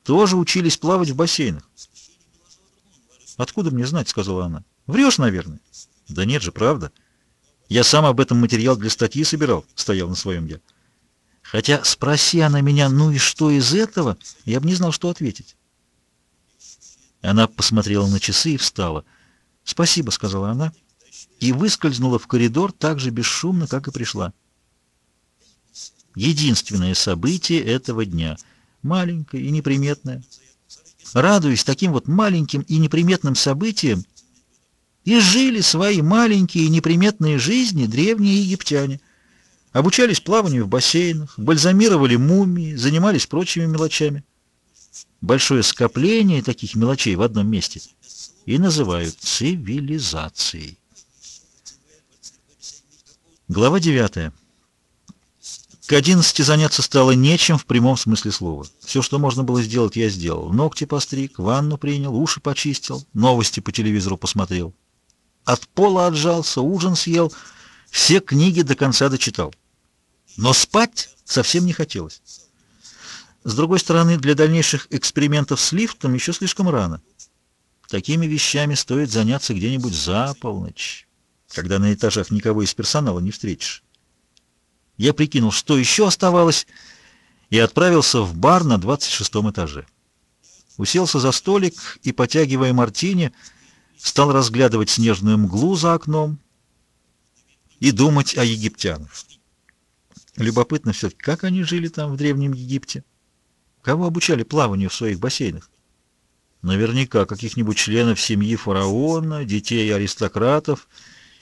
тоже учились плавать в бассейнах? Откуда мне знать, сказала она. Врешь, наверное. Да нет же, правда. Я сам об этом материал для статьи собирал, стоял на своем я. Хотя спроси она меня, ну и что из этого, я бы не знал, что ответить. Она посмотрела на часы и встала. «Спасибо», — сказала она, — и выскользнула в коридор так же бесшумно, как и пришла. Единственное событие этого дня, маленькое и неприметное. Радуясь таким вот маленьким и неприметным событиям, и жили свои маленькие и неприметные жизни древние египтяне. Обучались плаванию в бассейнах, бальзамировали мумии, занимались прочими мелочами. Большое скопление таких мелочей в одном месте и называют цивилизацией. Глава 9. К 11 заняться стало нечем в прямом смысле слова. Все, что можно было сделать, я сделал. Ногти постриг, ванну принял, уши почистил, новости по телевизору посмотрел. От пола отжался, ужин съел, все книги до конца дочитал. Но спать совсем не хотелось. С другой стороны, для дальнейших экспериментов с лифтом еще слишком рано. Такими вещами стоит заняться где-нибудь за полночь когда на этажах никого из персонала не встретишь. Я прикинул, что еще оставалось, и отправился в бар на 26 этаже. Уселся за столик и, потягивая мартини, стал разглядывать снежную мглу за окном и думать о египтянах. Любопытно все как они жили там, в Древнем Египте. Кого обучали плаванию в своих бассейнах? Наверняка каких-нибудь членов семьи фараона, детей аристократов —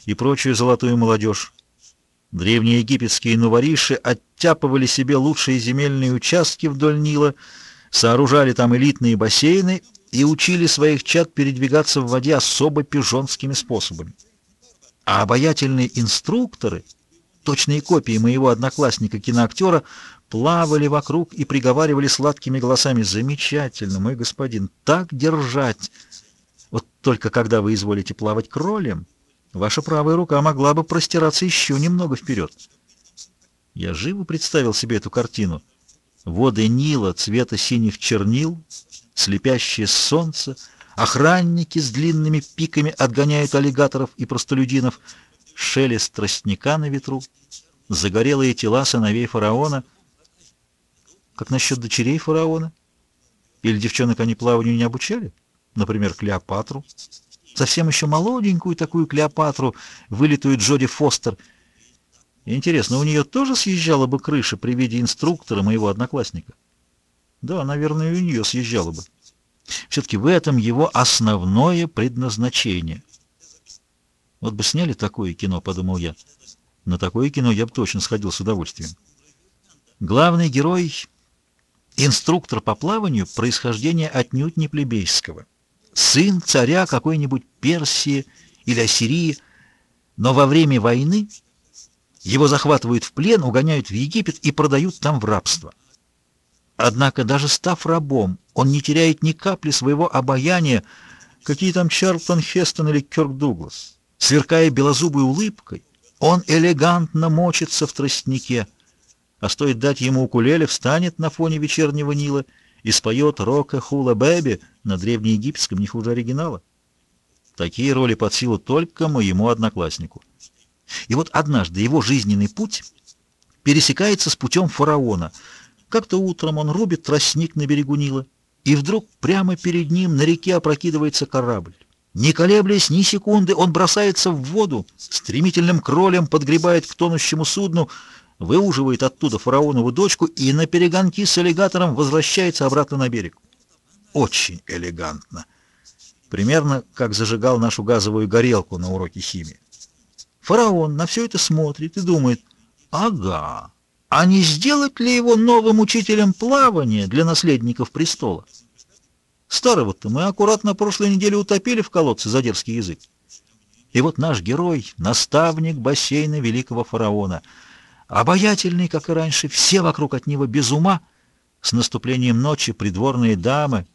и прочую золотую молодежь. Древние египетские новориши оттяпывали себе лучшие земельные участки вдоль Нила, сооружали там элитные бассейны и учили своих чад передвигаться в воде особо пижонскими способами. А обаятельные инструкторы, точные копии моего одноклассника-киноактера, плавали вокруг и приговаривали сладкими голосами «Замечательно, мой господин, так держать!» Вот только когда вы изволите плавать кролем, Ваша правая рука могла бы простираться еще немного вперед. Я живо представил себе эту картину. Воды Нила цвета синих чернил, слепящее солнце, охранники с длинными пиками отгоняют аллигаторов и простолюдинов, шелест тростника на ветру, загорелые тела сыновей фараона. Как насчет дочерей фараона? Или девчонок они плаванию не обучали? Например, Клеопатру? Совсем еще молоденькую такую Клеопатру, вылитую Джоди Фостер. Интересно, у нее тоже съезжала бы крыша при виде инструктора моего одноклассника? Да, наверное, у нее съезжала бы. Все-таки в этом его основное предназначение. Вот бы сняли такое кино, подумал я. На такое кино я бы точно сходил с удовольствием. Главный герой — инструктор по плаванию происхождения отнюдь не плебейского. Сын царя какой-нибудь Персии или Ассирии, но во время войны его захватывают в плен, угоняют в Египет и продают там в рабство. Однако даже став рабом, он не теряет ни капли своего обаяния, какие там Чарльтон Хестон или Кёрк Дуглас. Сверкая белозубой улыбкой, он элегантно мочится в тростнике, а стоит дать ему укулеле, встанет на фоне вечернего Нила и споет «Рока Хула Бэби» на древнеегипетском не хуже оригинала. Такие роли под силу только моему однокласснику. И вот однажды его жизненный путь пересекается с путем фараона. Как-то утром он рубит тростник на берегу Нила, и вдруг прямо перед ним на реке опрокидывается корабль. Не колеблясь ни секунды, он бросается в воду, стремительным кролем подгребает к тонущему судну, выуживает оттуда фараонову дочку и на перегонки с аллигатором возвращается обратно на берег. Очень элегантно. Примерно как зажигал нашу газовую горелку на уроке химии. Фараон на все это смотрит и думает, ага, а не сделать ли его новым учителем плавания для наследников престола? Старого-то мы аккуратно прошлой неделе утопили в колодце за дерзкий язык. И вот наш герой, наставник бассейна великого фараона, обаятельный, как и раньше, все вокруг от него без ума, с наступлением ночи придворные дамы,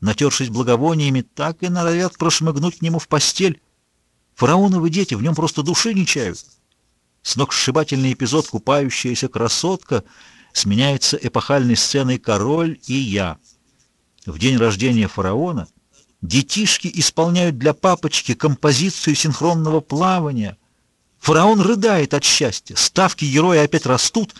натершись благовониями, так и норовят прошмыгнуть к нему в постель. Фараоновы дети в нем просто души не чают. Сногсшибательный эпизод «Купающаяся красотка» сменяется эпохальной сценой «Король и я». В день рождения фараона детишки исполняют для папочки композицию синхронного плавания. Фараон рыдает от счастья, ставки героя опять растут,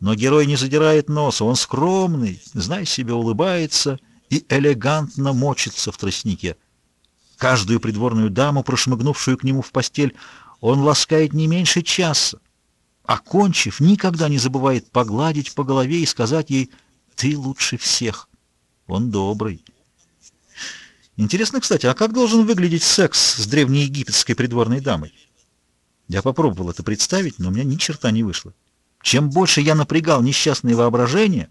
но герой не задирает носа, он скромный, знай себе, улыбается и элегантно мочится в тростнике. Каждую придворную даму, прошмыгнувшую к нему в постель, он ласкает не меньше часа. Окончив, никогда не забывает погладить по голове и сказать ей «ты лучше всех». Он добрый. Интересно, кстати, а как должен выглядеть секс с древнеегипетской придворной дамой? Я попробовал это представить, но у меня ни черта не вышло. Чем больше я напрягал несчастное воображение,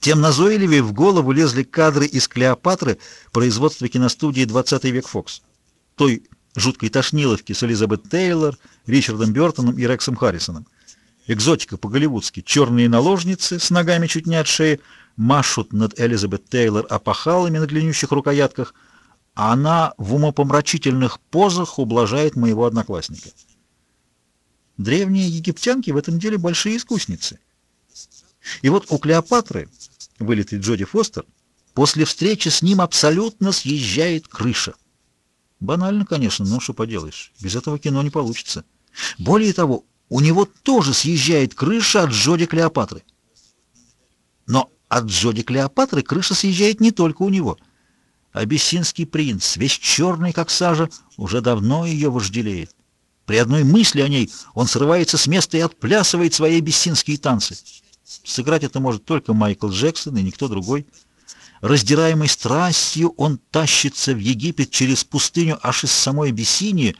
тем назойливее в голову лезли кадры из «Клеопатры» производства киностудии «20 век Фокс». Той жуткой тошниловки с Элизабет Тейлор, Ричардом Бертоном и Рексом Харрисоном. Экзотика по-голливудски. Черные наложницы с ногами чуть не от шеи, машут над Элизабет Тейлор опахалами на длиннющих рукоятках, а она в умопомрачительных позах ублажает моего одноклассника. Древние египтянки в этом деле большие искусницы. И вот у Клеопатры, вылитый Джоди Фостер, после встречи с ним абсолютно съезжает крыша. Банально, конечно, но что поделаешь, без этого кино не получится. Более того, у него тоже съезжает крыша от Джоди Клеопатры. Но от Джоди Клеопатры крыша съезжает не только у него. Абиссинский принц, весь черный, как сажа, уже давно ее вожделеет. При одной мысли о ней он срывается с места и отплясывает свои абиссинские танцы. Сыграть это может только Майкл Джексон и никто другой. Раздираемый страстью, он тащится в Египет через пустыню аж из самой Абиссинии.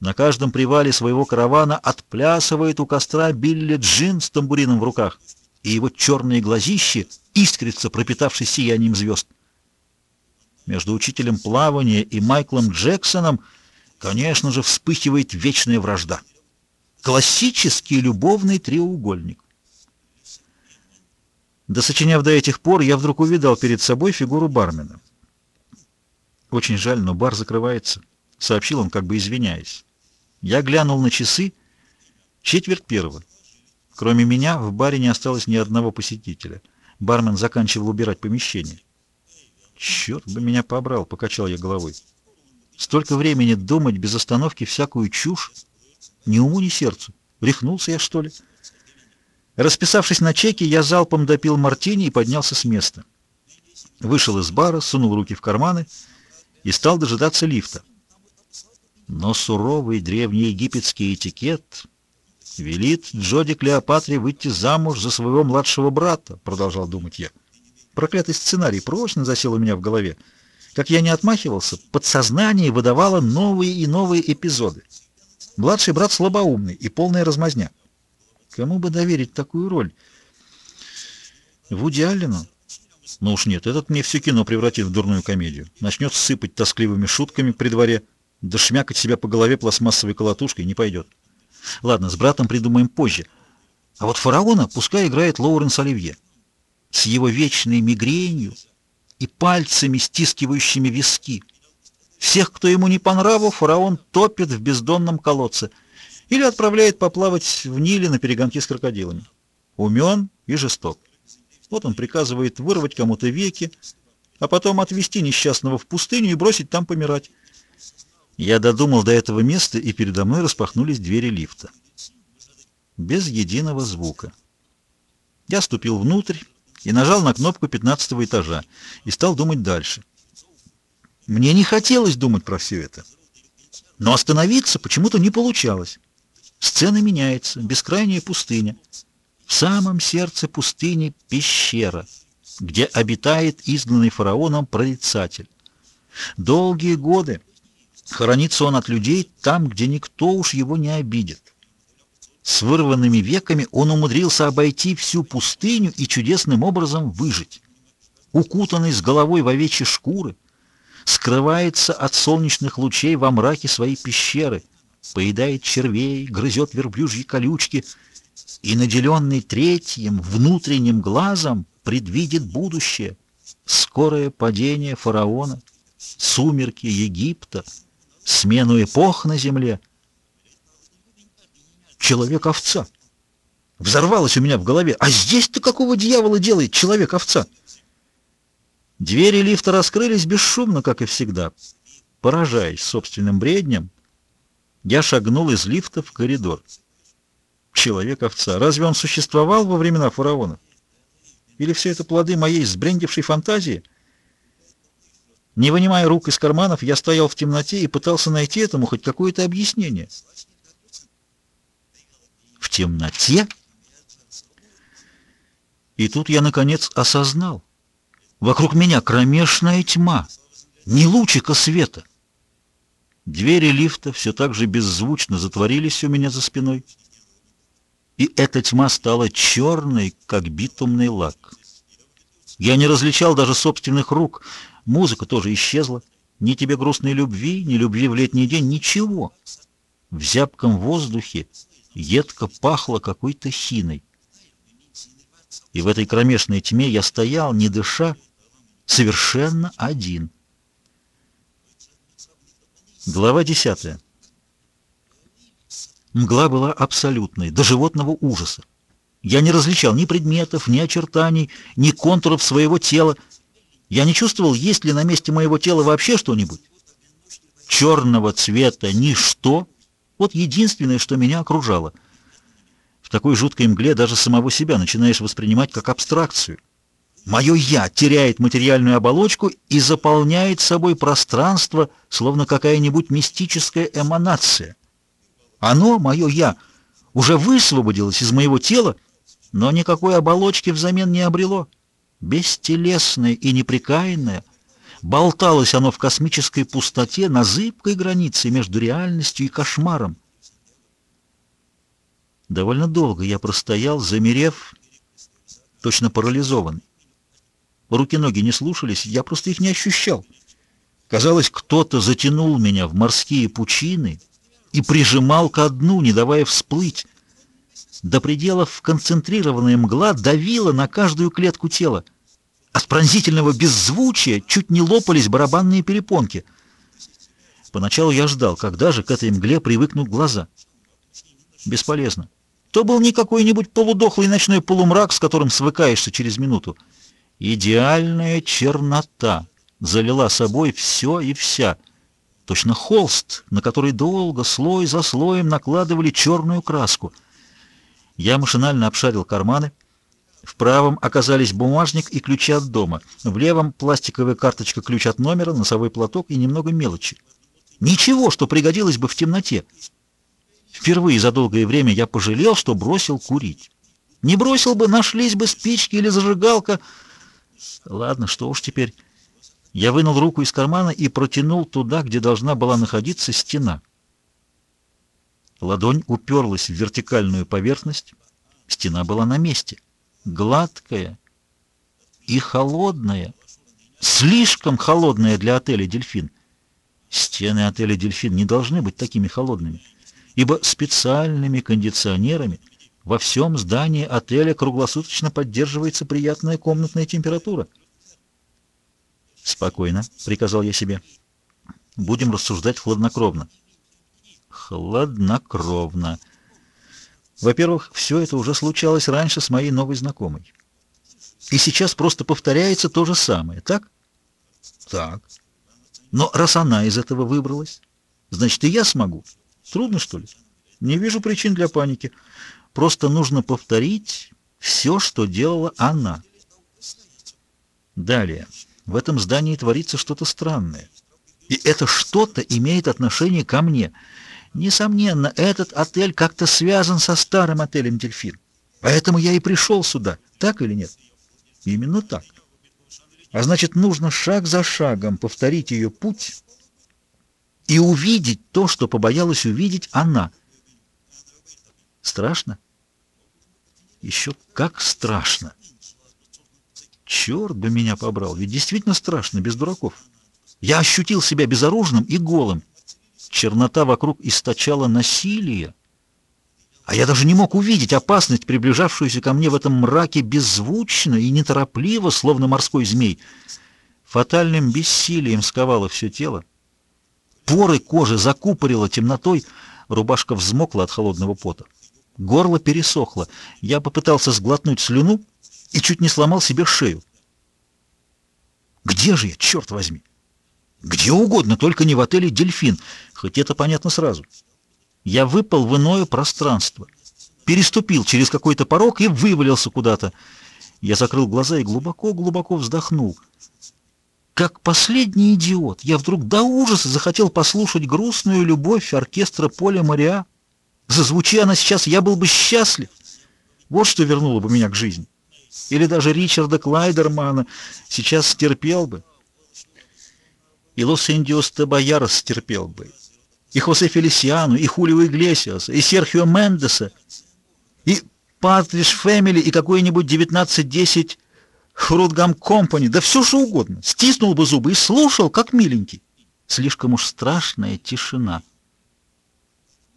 На каждом привале своего каравана отплясывает у костра Билли Джин с тамбурином в руках и его черные глазищи искрятся, пропитавшись сиянием звезд. Между учителем плавания и Майклом Джексоном, конечно же, вспыхивает вечная вражда. Классический любовный треугольник. Досочиняв до этих пор, я вдруг увидал перед собой фигуру бармена. «Очень жаль, но бар закрывается», — сообщил он, как бы извиняясь. Я глянул на часы. Четверть первого. Кроме меня в баре не осталось ни одного посетителя. Бармен заканчивал убирать помещение. «Черт бы меня побрал!» — покачал я головой. «Столько времени думать без остановки всякую чушь? Ни уму, ни сердцу. Рехнулся я, что ли?» Расписавшись на чеке, я залпом допил мартини и поднялся с места. Вышел из бара, сунул руки в карманы и стал дожидаться лифта. Но суровый древнеегипетский этикет Велит Джоди Клеопатре выйти замуж за своего младшего брата, продолжал думать я. Проклятый сценарий прочно засел у меня в голове. Как я не отмахивался, подсознание выдавало новые и новые эпизоды. Младший брат слабоумный и полная размазня. Кому бы доверить такую роль? Вуди Аллену? Ну уж нет, этот мне все кино превратит в дурную комедию. Начнет сыпать тоскливыми шутками при дворе, да шмякать себя по голове пластмассовой колотушкой не пойдет. Ладно, с братом придумаем позже. А вот фараона пускай играет Лоуренс Оливье. С его вечной мигренью и пальцами, стискивающими виски. Всех, кто ему не по нраву, фараон топит в бездонном колодце или отправляет поплавать в Ниле на перегонки с крокодилами. Умен и жесток. Вот он приказывает вырвать кому-то веки, а потом отвезти несчастного в пустыню и бросить там помирать. Я додумал до этого места, и передо мной распахнулись двери лифта. Без единого звука. Я ступил внутрь и нажал на кнопку 15 этажа и стал думать дальше. Мне не хотелось думать про все это. Но остановиться почему-то не получалось. Сцена меняется, бескрайняя пустыня. В самом сердце пустыни пещера, где обитает изгнанный фараоном прорицатель. Долгие годы хоронится он от людей там, где никто уж его не обидит. С вырванными веками он умудрился обойти всю пустыню и чудесным образом выжить. Укутанный с головой в овечьи шкуры, скрывается от солнечных лучей во мраке своей пещеры, поедает червей, грызет верблюжьи колючки — и, наделенный третьим внутренним глазом, предвидит будущее, скорое падение фараона, сумерки Египта, смену эпох на земле. Человек-овца. Взорвалось у меня в голове. А здесь-то какого дьявола делает человек-овца? Двери лифта раскрылись бесшумно, как и всегда. Поражаясь собственным бреднем, я шагнул из лифта в коридор. Человек-овца. Разве он существовал во времена фараона? Или все это плоды моей сбрендившей фантазии? Не вынимая рук из карманов, я стоял в темноте и пытался найти этому хоть какое-то объяснение. В темноте? И тут я, наконец, осознал. Вокруг меня кромешная тьма, ни лучика света. Двери лифта все так же беззвучно затворились у меня за спиной и эта тьма стала черной, как битумный лак. Я не различал даже собственных рук, музыка тоже исчезла. Ни тебе грустной любви, ни любви в летний день, ничего. В зябком воздухе едко пахло какой-то хиной. И в этой кромешной тьме я стоял, не дыша, совершенно один. Глава десятая. Мгла была абсолютной, до животного ужаса. Я не различал ни предметов, ни очертаний, ни контуров своего тела. Я не чувствовал, есть ли на месте моего тела вообще что-нибудь. Черного цвета ничто. Вот единственное, что меня окружало. В такой жуткой мгле даже самого себя начинаешь воспринимать как абстракцию. Мое «я» теряет материальную оболочку и заполняет собой пространство, словно какая-нибудь мистическая эманация. Оно, мое «я», уже высвободилось из моего тела, но никакой оболочки взамен не обрело. Бестелесное и неприкаянное, болталось оно в космической пустоте на зыбкой границе между реальностью и кошмаром. Довольно долго я простоял, замерев, точно парализованный. Руки-ноги не слушались, я просто их не ощущал. Казалось, кто-то затянул меня в морские пучины — и прижимал ко дну, не давая всплыть. До пределов концентрированная мгла давила на каждую клетку тела. От пронзительного беззвучия чуть не лопались барабанные перепонки. Поначалу я ждал, когда же к этой мгле привыкнут глаза. Бесполезно. То был не какой-нибудь полудохлый ночной полумрак, с которым свыкаешься через минуту. Идеальная чернота залила собой все и вся — точно холст, на который долго, слой за слоем накладывали черную краску. Я машинально обшарил карманы. В правом оказались бумажник и ключи от дома, в левом пластиковая карточка ключ от номера, носовой платок и немного мелочи. Ничего, что пригодилось бы в темноте. Впервые за долгое время я пожалел, что бросил курить. Не бросил бы, нашлись бы спички или зажигалка. Ладно, что уж теперь. Я вынул руку из кармана и протянул туда, где должна была находиться стена. Ладонь уперлась в вертикальную поверхность. Стена была на месте. Гладкая и холодная. Слишком холодная для отеля «Дельфин». Стены отеля «Дельфин» не должны быть такими холодными, ибо специальными кондиционерами во всем здании отеля круглосуточно поддерживается приятная комнатная температура. «Спокойно», — приказал я себе. «Будем рассуждать хладнокровно». «Хладнокровно». Во-первых, все это уже случалось раньше с моей новой знакомой. И сейчас просто повторяется то же самое, так? Так. Но раз она из этого выбралась, значит и я смогу. Трудно, что ли? Не вижу причин для паники. Просто нужно повторить все, что делала она. Далее. В этом здании творится что-то странное. И это что-то имеет отношение ко мне. Несомненно, этот отель как-то связан со старым отелем «Дельфин». Поэтому я и пришел сюда. Так или нет? Именно так. А значит, нужно шаг за шагом повторить ее путь и увидеть то, что побоялась увидеть она. Страшно? Еще как страшно! Черт бы меня побрал, ведь действительно страшно, без дураков. Я ощутил себя безоружным и голым. Чернота вокруг источала насилие. А я даже не мог увидеть опасность, приближавшуюся ко мне в этом мраке беззвучно и неторопливо, словно морской змей. Фатальным бессилием сковало все тело. Поры кожи закупорило темнотой, рубашка взмокла от холодного пота. Горло пересохло. Я попытался сглотнуть слюну и чуть не сломал себе шею. Где же я, черт возьми? Где угодно, только не в отеле «Дельфин», хоть это понятно сразу. Я выпал в иное пространство, переступил через какой-то порог и вывалился куда-то. Я закрыл глаза и глубоко-глубоко вздохнул. Как последний идиот, я вдруг до ужаса захотел послушать грустную любовь оркестра Поля Мариа. Зазвучи она сейчас, я был бы счастлив. Вот что вернуло бы меня к жизни. Или даже Ричарда Клайдермана сейчас стерпел бы. И Лос Индиос Табаярос стерпел бы и Хосе Фелисиану, и Хулио Иглесиаса, и Серхио Мендеса, и Патриш Фэмили, и какой-нибудь 1910 Фрутгам Компани, да все что угодно. Стиснул бы зубы и слушал, как миленький. Слишком уж страшная тишина.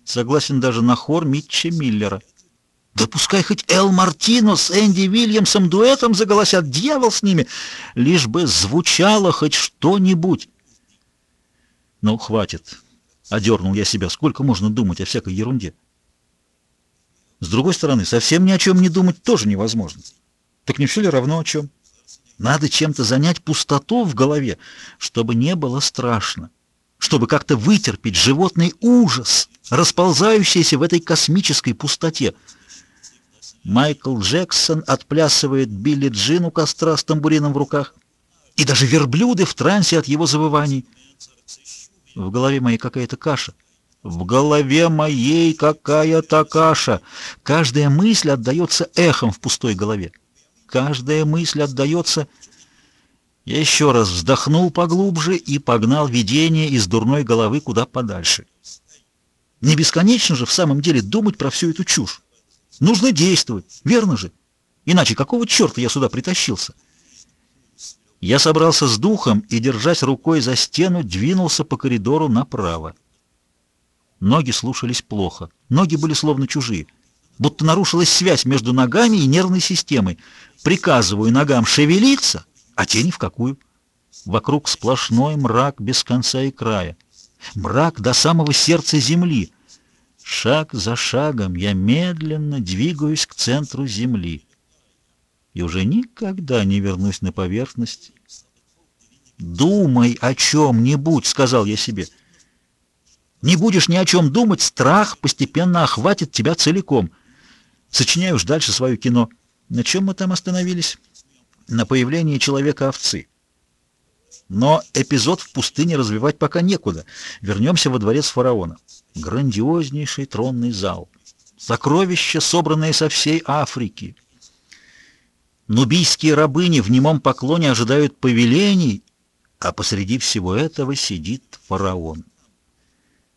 Согласен даже на хор Митча Миллера. Да пускай хоть Эл Мартино с Энди Вильямсом дуэтом заголосят, дьявол с ними, лишь бы звучало хоть что-нибудь. Ну, хватит. Одернул я себя. Сколько можно думать о всякой ерунде? С другой стороны, совсем ни о чем не думать тоже невозможно. Так не все ли равно о чем? Надо чем-то занять пустоту в голове, чтобы не было страшно, чтобы как-то вытерпеть животный ужас, расползающийся в этой космической пустоте. Майкл Джексон отплясывает Билли Джин у костра с тамбурином в руках, и даже верблюды в трансе от его завываний — в голове моей какая-то каша. В голове моей какая-то каша. Каждая мысль отдается эхом в пустой голове. Каждая мысль отдается... Я еще раз вздохнул поглубже и погнал видение из дурной головы куда подальше. Не бесконечно же в самом деле думать про всю эту чушь. Нужно действовать, верно же? Иначе какого черта я сюда притащился?» Я собрался с духом и, держась рукой за стену, двинулся по коридору направо. Ноги слушались плохо, ноги были словно чужие, будто нарушилась связь между ногами и нервной системой. Приказываю ногам шевелиться, а те ни в какую. Вокруг сплошной мрак без конца и края. Мрак до самого сердца земли. Шаг за шагом я медленно двигаюсь к центру земли и уже никогда не вернусь на поверхность. «Думай о чем-нибудь», — сказал я себе. «Не будешь ни о чем думать, страх постепенно охватит тебя целиком». Сочиняю уж дальше свое кино. На чем мы там остановились? На появлении человека-овцы. Но эпизод в пустыне развивать пока некуда. Вернемся во дворец фараона. Грандиознейший тронный зал. Сокровища, собранные со всей Африки. Нубийские рабыни в немом поклоне ожидают повелений, а посреди всего этого сидит фараон.